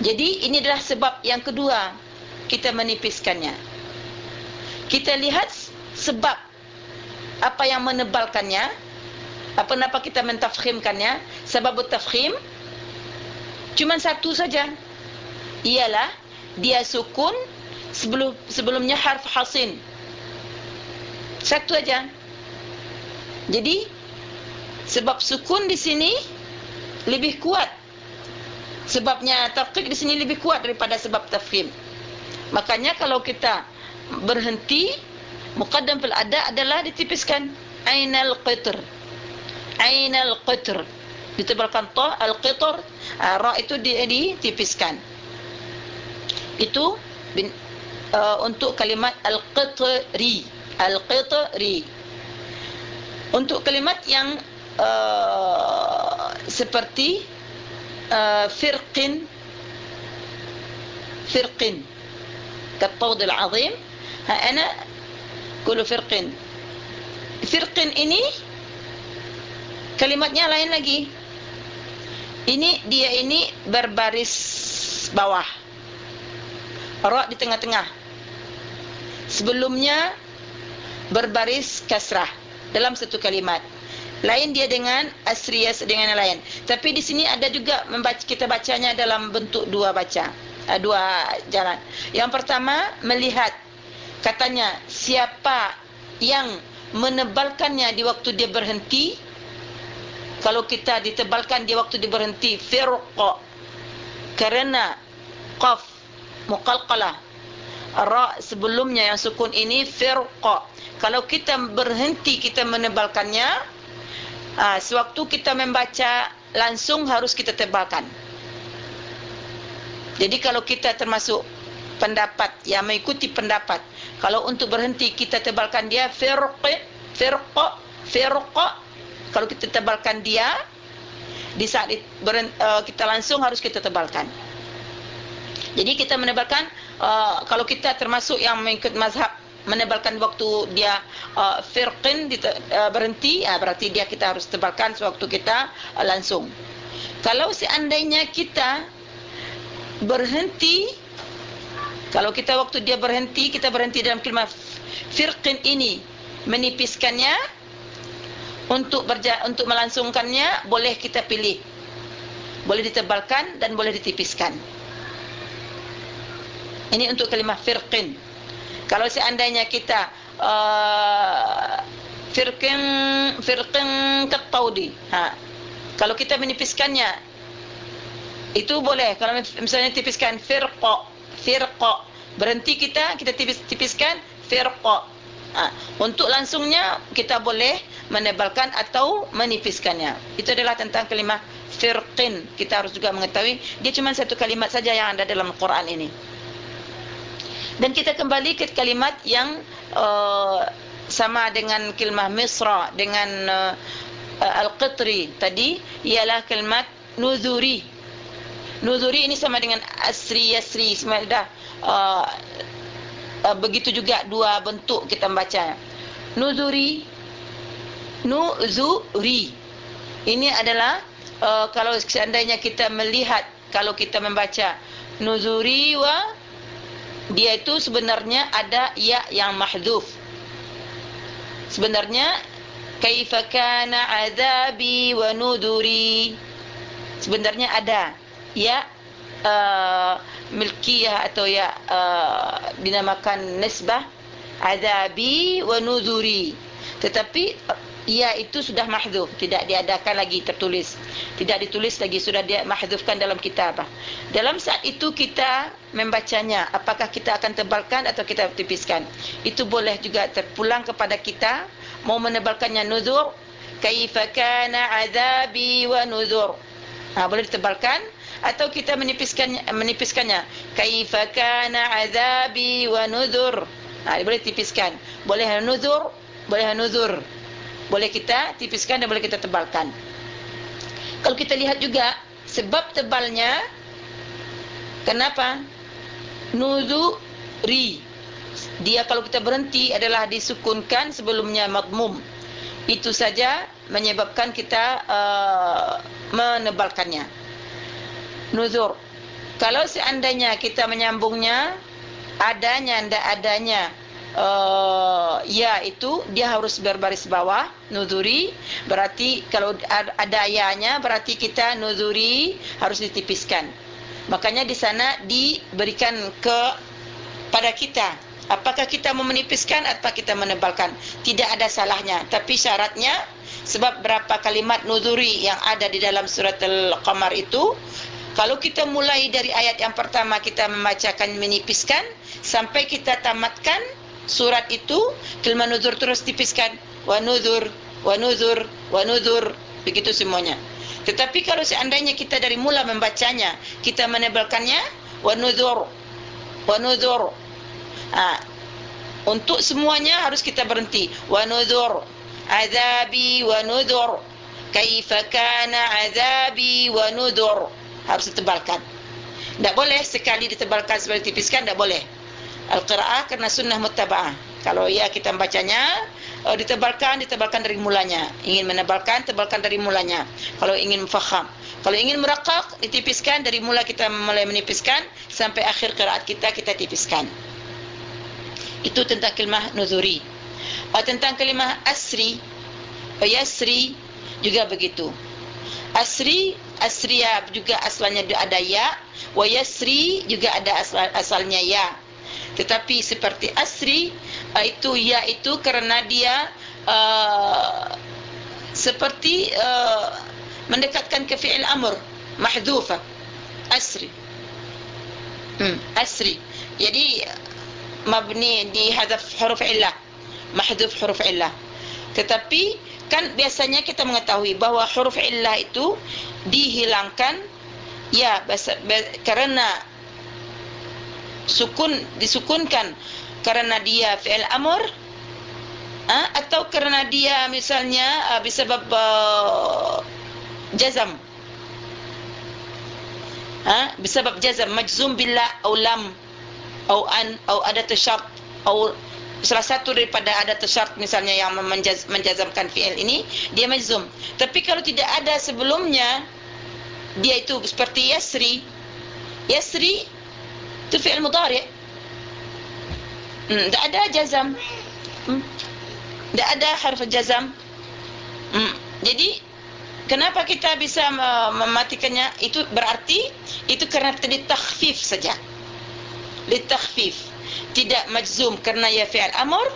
jadi ini adalah sebab yang kedua kita menipiskannya. Kita lihat sebab apa yang menebalkannya apa kenapa kita mentafkhimkannya. Sebab tafkhim cuma satu saja. Ialah dia sukun sebelum sebelumnya harf hasin. Satu aja. Jadi sebab sukun di sini lebih kuat. Sebabnya tafkhim di sini lebih kuat daripada sebab tafkhim. Makanya kalau kita berhenti muqaddam fil ada adalah ditipiskan. Ainal qitr. Ainal qitr. Ditebalkan ta al qitr. Ra itu ditipiskan. Itu bin, uh, untuk kalimat al-qitri al-qitri untuk kalimat yang uh, seperti uh, firqin firqin كالطود العظيم ها أنا كل فرق فرق ini kalimatnya lain lagi ini dia ini berbaris bawah ra di tengah-tengah sebelumnya berbaris kasrah dalam satu kalimat lain dia dengan asriyas dengan yang lain. Tapi di sini ada juga membaca kita bacanya dalam bentuk dua baca eh, dua jalan. Yang pertama melihat. Katanya siapa yang menebalkannya di waktu dia berhenti? Kalau kita ditebalkan di waktu dia berhenti firqa. Kerana qaf muqalqalah. Ra sebelumnya yang sukun ini firqa. Kalau kita berhenti kita menebalkannya uh, sewaktu kita membaca langsung harus kita tebalkan. Jadi kalau kita termasuk pendapat yang mengikuti pendapat kalau untuk berhenti kita tebalkan dia firqa firqa firqa kalau kita tebalkan dia di saat uh, kita langsung harus kita tebalkan. Jadi kita menebalkan uh, kalau kita termasuk yang mengikut mazhab menebalkan waktu dia uh, firqin uh, berhenti uh, berarti dia kita harus tebalkan sewaktu kita uh, langsung. Kalau seandainya kita berhenti kalau kita waktu dia berhenti kita berhenti dalam kalimat firqin ini menipiskannya untuk berja untuk melangsungkannya boleh kita pilih. Boleh ditebalkan dan boleh ditipiskan. Ini untuk kalimah firqin. Kalau seandainya kita uh, firqin firqin kataudi. Ha. Kalau kita menipiskannya itu boleh. Kalau misalnya tipiskan firqa, firqa. Berhenti kita kita tipis tipiskan firqa. Ha. Untuk langsungnya kita boleh menebalkan atau menipiskannya. Itu adalah tentang kalimah firqin. Kita harus juga mengetahui dia cuma satu kalimat saja yang ada dalam Quran ini. Dan kita kembali ke kalimat yang uh, sama dengan kalimah Misra dengan uh, Al-Qitri tadi ialah kalimat Nuzuri. Nuzuri ini sama dengan Asri Yasri semua dah uh, uh, begitu juga dua bentuk kita membaca. Nuzuri Nuzuri. Ini adalah uh, kalau seandainya kita melihat kalau kita membaca Nuzuri wa dia itu sebenarnya ada ya yang mahdzuf sebenarnya kaifa kana azabi wa nuduri. Sebenarnya ada ya uh, milkiyah atau ya uh, dinamakan nisbah azabi wa nuduri. Tetapi ia itu sudah mahdzuf tidak diadakan lagi tertulis. Tidak ditulis lagi sudah dia mahdzufkan dalam kitab. Dalam saat itu kita membacanya apakah kita akan tebalkan atau kita tipiskan. Itu boleh juga terpulang kepada kita mau menebalkannya nuzur. Kaifa kana azabi wa nuzur. Ha, boleh ditebalkan atau kita menipiskannya menipiskannya. Kaifa kana azabi wa nuzur. Ha, boleh tipiskan. Boleh nuzur boleh nuzur boleh kita tipiskan dan boleh kita tebalkan. Kalau kita lihat juga sebab tebalnya kenapa? Nuzuri. Dia kalau kita berhenti adalah disukunkan sebelumnya madmum. Itu saja menyebabkan kita uh, menebalkannya. Nuzur. Kalau seandainya kita menyambungnya adanya ndak adanya uh, ya itu dia harus berbaris bawah nuzuri. Berarti kalau ada ayahnya berarti kita nuzuri harus ditipiskan. Makanya di sana diberikan ke pada kita. Apakah kita mau menipiskan atau kita menebalkan? Tidak ada salahnya. Tapi syaratnya sebab berapa kalimat nuzuri yang ada di dalam surat al-qamar itu kalau kita mulai dari ayat yang pertama kita membacakan menipiskan sampai kita tamatkan surat itu kalimat nuzur terus tipiskan. Wa nuzur wa nuzur wa nuzur. Begitu semuanya. Tetapi kalau seandainya kita dari mula membacanya kita menebalkannya wa nuzur wa nuzur. Ha. untuk semuanya harus kita berhenti. Wa nuzur azabi wa nuzur. Kaifa kana azabi wa nuzur. Harus ditebalkan. Tidak boleh sekali ditebalkan sebagai tipiskan tidak boleh Al-Qira'ah kerana sunnah muttaba'ah. Kalau ya kita membacanya, uh, ditebalkan, ditebalkan dari mulanya. Ingin menebalkan, tebalkan dari mulanya. Kalau ingin faham. Kalau ingin merakak, ditipiskan dari mula kita mulai menipiskan, sampai akhir qira'at kita, kita tipiskan. Itu tentang kalimah nuzuri. Uh, tentang kalimah asri, uh, yasri, juga begitu. Asri, asriya juga asalnya ada ya, wa yasri juga ada asal, asalnya ya tetapi seperti asri uh, itu ya itu kerana dia uh, seperti uh, mendekatkan ke fi'il amr mahdhufa asri. Hmm asri. Jadi mabni di hadaf huruf illah mahdhuf huruf illah. Tetapi kan biasanya kita mengetahui bahawa huruf illah itu dihilangkan ya kerana sukun disukunkan kerana dia fi'il amr ha? atau kerana dia misalnya uh, bisabab uh, jazam. Ha? Bisabab jazam. Majzum billah au lam au an au adat syart au salah satu daripada adat syart misalnya yang menjaz, menjazamkan fi'il ini dia majzum. Tapi kalau tidak ada sebelumnya dia itu seperti yasri. Yasri itu fi'il mudhari hmm ada jazam hmm ada harf jazam hmm jadi Kenapa kita bisa mematikannya? Itu berarti itu kerana tadi takhfif saja. Litakhfif. Tidak majzum kerana ya fi'al amr,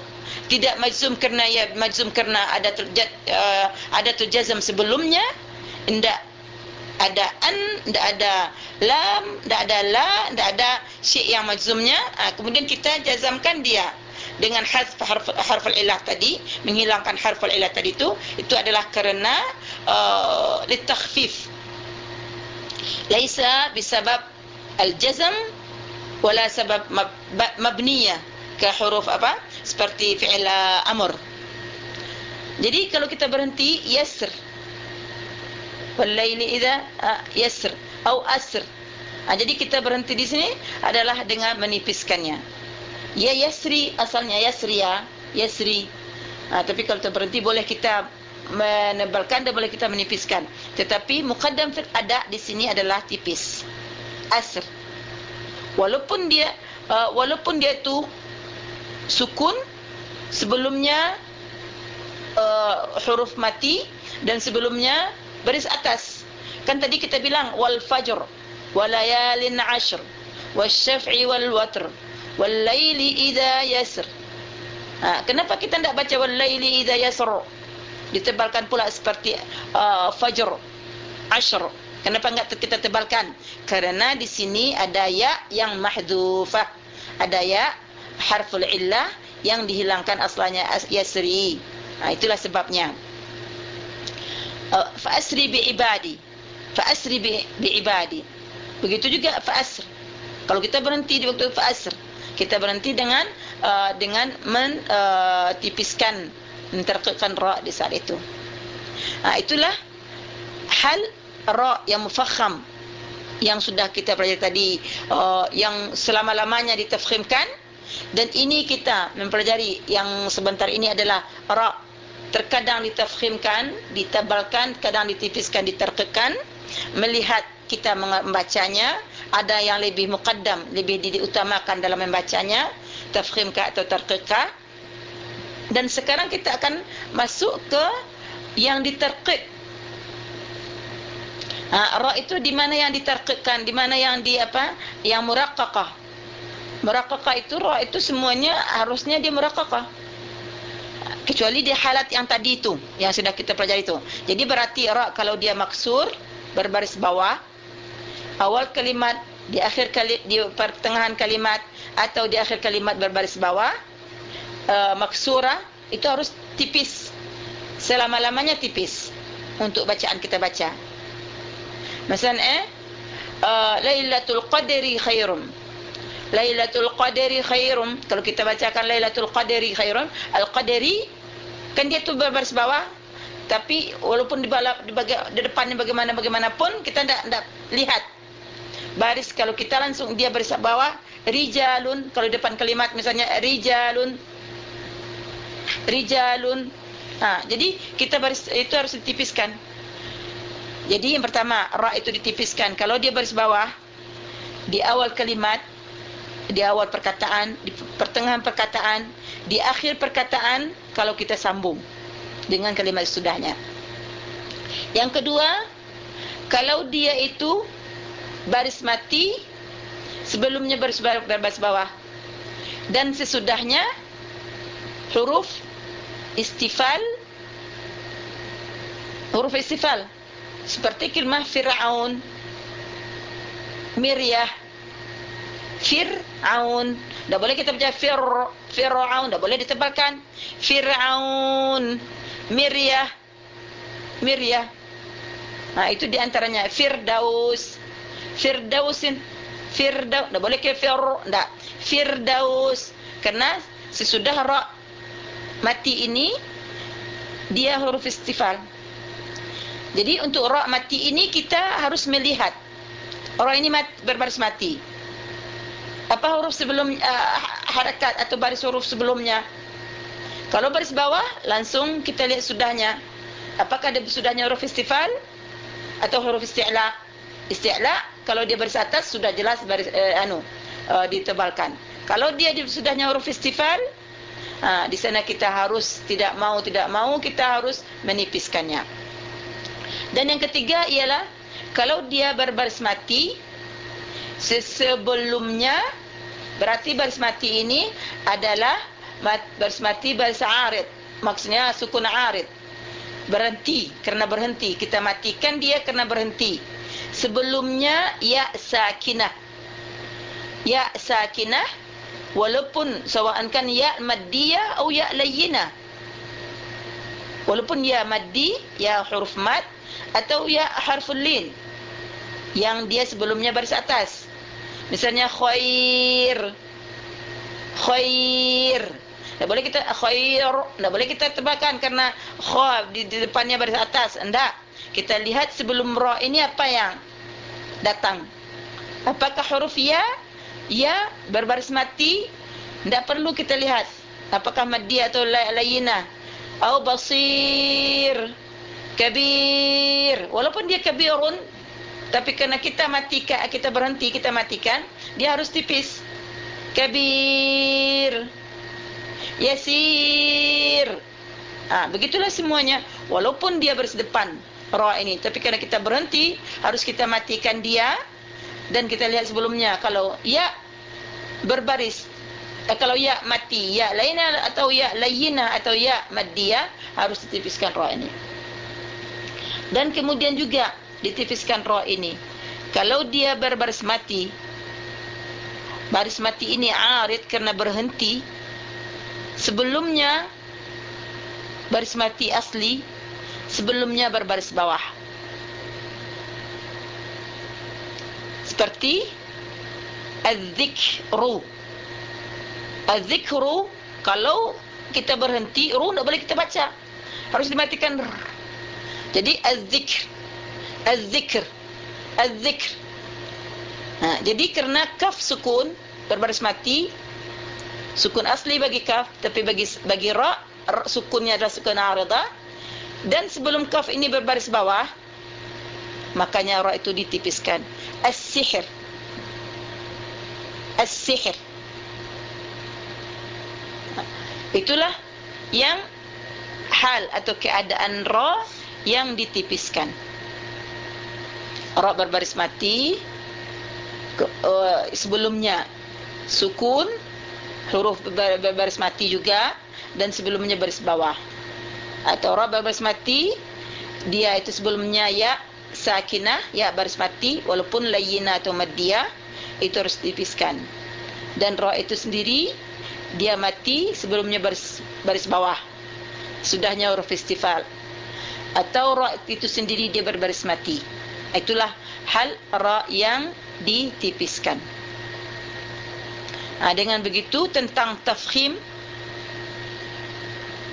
tidak majzum kerana ya majzum kerana ada uh, ada tu jazam sebelumnya. Tidak ada an, tidak ada lam, tidak ada la, tidak ada syai' yang majzumnya. Uh, kemudian kita jazamkan dia dengan hazf harf harf al-ilah tadi menghilangkan harf al-ilah tadi itu itu adalah kerana uh, litakhfif. Laisa bisabab al-jazm wala sabab mabniyah ke huruf apa? Seperti fi'il amr. Jadi kalau kita berhenti yasr wal laili idza yasr atau asr ha, jadi kita berhenti di sini adalah dengan menipiskannya Ya Yasri asalnya Yasria, Yasri. Ha, tapi kalau kita berhenti boleh kita menebalkan dan boleh kita menipiskan. Tetapi muqaddam ada di sini adalah tipis. Asr. Walaupun dia uh, walaupun dia itu sukun sebelumnya uh, huruf mati dan sebelumnya baris atas. Kan tadi kita bilang wal fajr walayalin ashr wasyaf'i wal watr Walaili idza yasr. Ha, kenapa kita tidak baca walaili idza yasr? Ditebalkan pula seperti uh, fajr, ashr. Kenapa enggak kita tebalkan? Karena di sini ada ya yang mahdhufah. Ada ya harful illah yang dihilangkan asalnya yasri. Ha, itulah sebabnya. Uh, fa asri bi ibadi. Bi, ibadi. Begitu juga fa asr. Kalau kita berhenti di waktu fa asr, kita berhenti dengan uh, dengan mentipiskan uh, menterkekkan ra di saat itu. Ha, itulah hal ra yang mufakham yang sudah kita pelajari tadi uh, yang selama-lamanya ditafkhimkan dan ini kita mempelajari yang sebentar ini adalah ra terkadang ditafkhimkan, ditebalkan, kadang ditipiskan, diterkekkan melihat kita membacanya ada yang lebih muqaddam lebih diutamakan dalam membacanya tafkhim ka atau tarqiqa dan sekarang kita akan masuk ke yang diterqiq ha ra itu di mana yang ditarqiqkan di mana yang di apa yang muraqqaqah. Muraqqaqah itu ra itu semuanya harusnya dia muraqqaqah kecuali di halat yang tadi itu yang sudah kita pelajari itu jadi berarti ra kalau dia maksur berbaris bawah awal kalimat di akhir kali di pertengahan kalimat atau di akhir kalimat berbaris bawah uh, maksura itu harus tipis. Selama-lamanya tipis untuk bacaan kita baca. Misalnya eh uh, lailatul qadri khairum lailatul qadri khairum. Kalau kita bacakan lailatul qadri khairum al qadri kan dia tu berbaris bawah. Tapi walaupun di balap di, baga, di depannya bagaimana bagaimanapun kita tidak tidak lihat. Baris kalau kita langsung dia baris bawah rijalun. Kalau depan kalimat misalnya rijalun. Rijalun. Ha jadi kita baris itu harus ditipiskan. Jadi yang pertama ra itu ditipiskan. Kalau dia baris bawah di awal kalimat di awal perkataan di pertengahan perkataan di akhir perkataan kalau kita sambung dengan kalimat sudahnya. Yang kedua kalau dia itu baris mati sebelumnya baris baris bawah. Dan sesudahnya huruf istifal huruf istifal. Seperti kalimah fir'aun miryah fir'aun Tak boleh kita baca fir Fir'aun, tak boleh ditebalkan. Fir'aun, Miryah, Miryah. Ha, itu di antaranya Firdaus, Firdausin, Firdaus. Tak boleh ke Fir, tak. Firdaus. Karena sesudah ra mati ini dia huruf istifal. Jadi untuk ra mati ini kita harus melihat Orang ini mati, berbaris mati. Apa huruf sebelum uh, harakat atau baris huruf sebelumnya? Kalau baris bawah, langsung kita lihat sudahnya. Apakah ada sudahnya huruf istifal atau huruf isti'la? Isti'la kalau dia baris atas sudah jelas baris uh, anu uh, ditebalkan. Kalau dia sudahnya huruf istifal, uh, di sana kita harus tidak mau tidak mau kita harus menipiskannya. Dan yang ketiga ialah kalau dia berbaris mati sebelumnya berarti baris mati ini adalah baris mati baris arid maksudnya sukun arid berhenti kerana berhenti. Kita matikan dia kerana berhenti. Sebelumnya ya sakinah. Ya sakinah walaupun sawaan kan ya maddiyah atau ya layyinah walaupun ya maddi ya huruf mad atau ya harful lin yang dia sebelumnya baris atas. Misalnya khair. Khair. Tak boleh kita khair, tak boleh kita tebakan karena kha di, di depannya baris atas. Enggak. Kita lihat sebelum ra ini apa yang datang. Apakah huruf ya? Ya berbaris mati? Enggak perlu kita lihat. Apakah maddi atau layina? Atau basir? Kabir. Walaupun dia kabirun, tapi kerana kita matikan, kita berhenti, kita matikan, dia harus tipis. Kabir. Yasir. Ah, begitulah semuanya. Walaupun dia bersedepan ra ini, tapi kerana kita berhenti, harus kita matikan dia dan kita lihat sebelumnya kalau ya berbaris eh, kalau ya mati ya laina atau ya layina atau ya maddiyah harus ditipiskan ra ini. Dan kemudian juga ditipiskan roh ini. Kalau dia berbaris mati, baris mati ini arid kerana berhenti, sebelumnya baris mati asli, sebelumnya berbaris bawah. Seperti az-zikru. Az-zikru kalau kita berhenti, ru tak boleh kita baca. Harus dimatikan. Jadi az-zikr Az-zikr. Az-zikr. Ha, jadi kerana kaf sukun berbaris mati sukun asli bagi kaf tapi bagi bagi ra, sukunnya adalah sukun aridah dan sebelum kaf ini berbaris bawah makanya ra itu ditipiskan. As-sihr. As-sihr. Ha, itulah yang hal atau keadaan ra yang ditipiskan ra berbaris mati ke, uh, sebelumnya sukun huruf berbaris mati juga dan sebelumnya baris bawah. Atau ra berbaris mati dia itu sebelumnya ya sakinah ya baris mati walaupun layyina atau maddiyah itu harus dipiskan dan ra itu sendiri dia mati sebelumnya baris baris bawah. Sudahnya huruf istighfar. Atau ra itu sendiri dia berbaris mati itulah hal ra yang ditipiskan. Ha, dengan begitu tentang tafkhim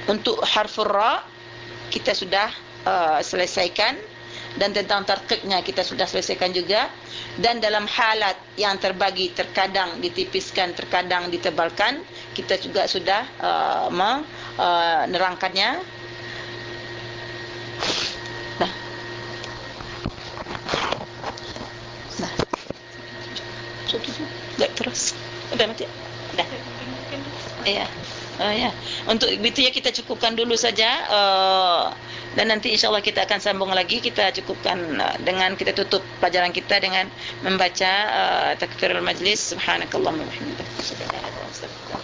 untuk harfur ra kita sudah uh, selesaikan. Dan tentang tarqiqnya kita sudah selesaikan juga. Dan dalam halat yang terbagi terkadang ditipiskan terkadang ditebalkan kita juga sudah uh, menerangkannya uh, Tak terus. Dah mati. Dah. Ya. Uh, ya. Untuk itu ya kita cukupkan dulu saja uh, dan nanti insyaallah kita akan sambung lagi kita cukupkan uh, dengan kita tutup pelajaran kita dengan membaca uh, takbirul majlis subhanakallahumma wa bihamdika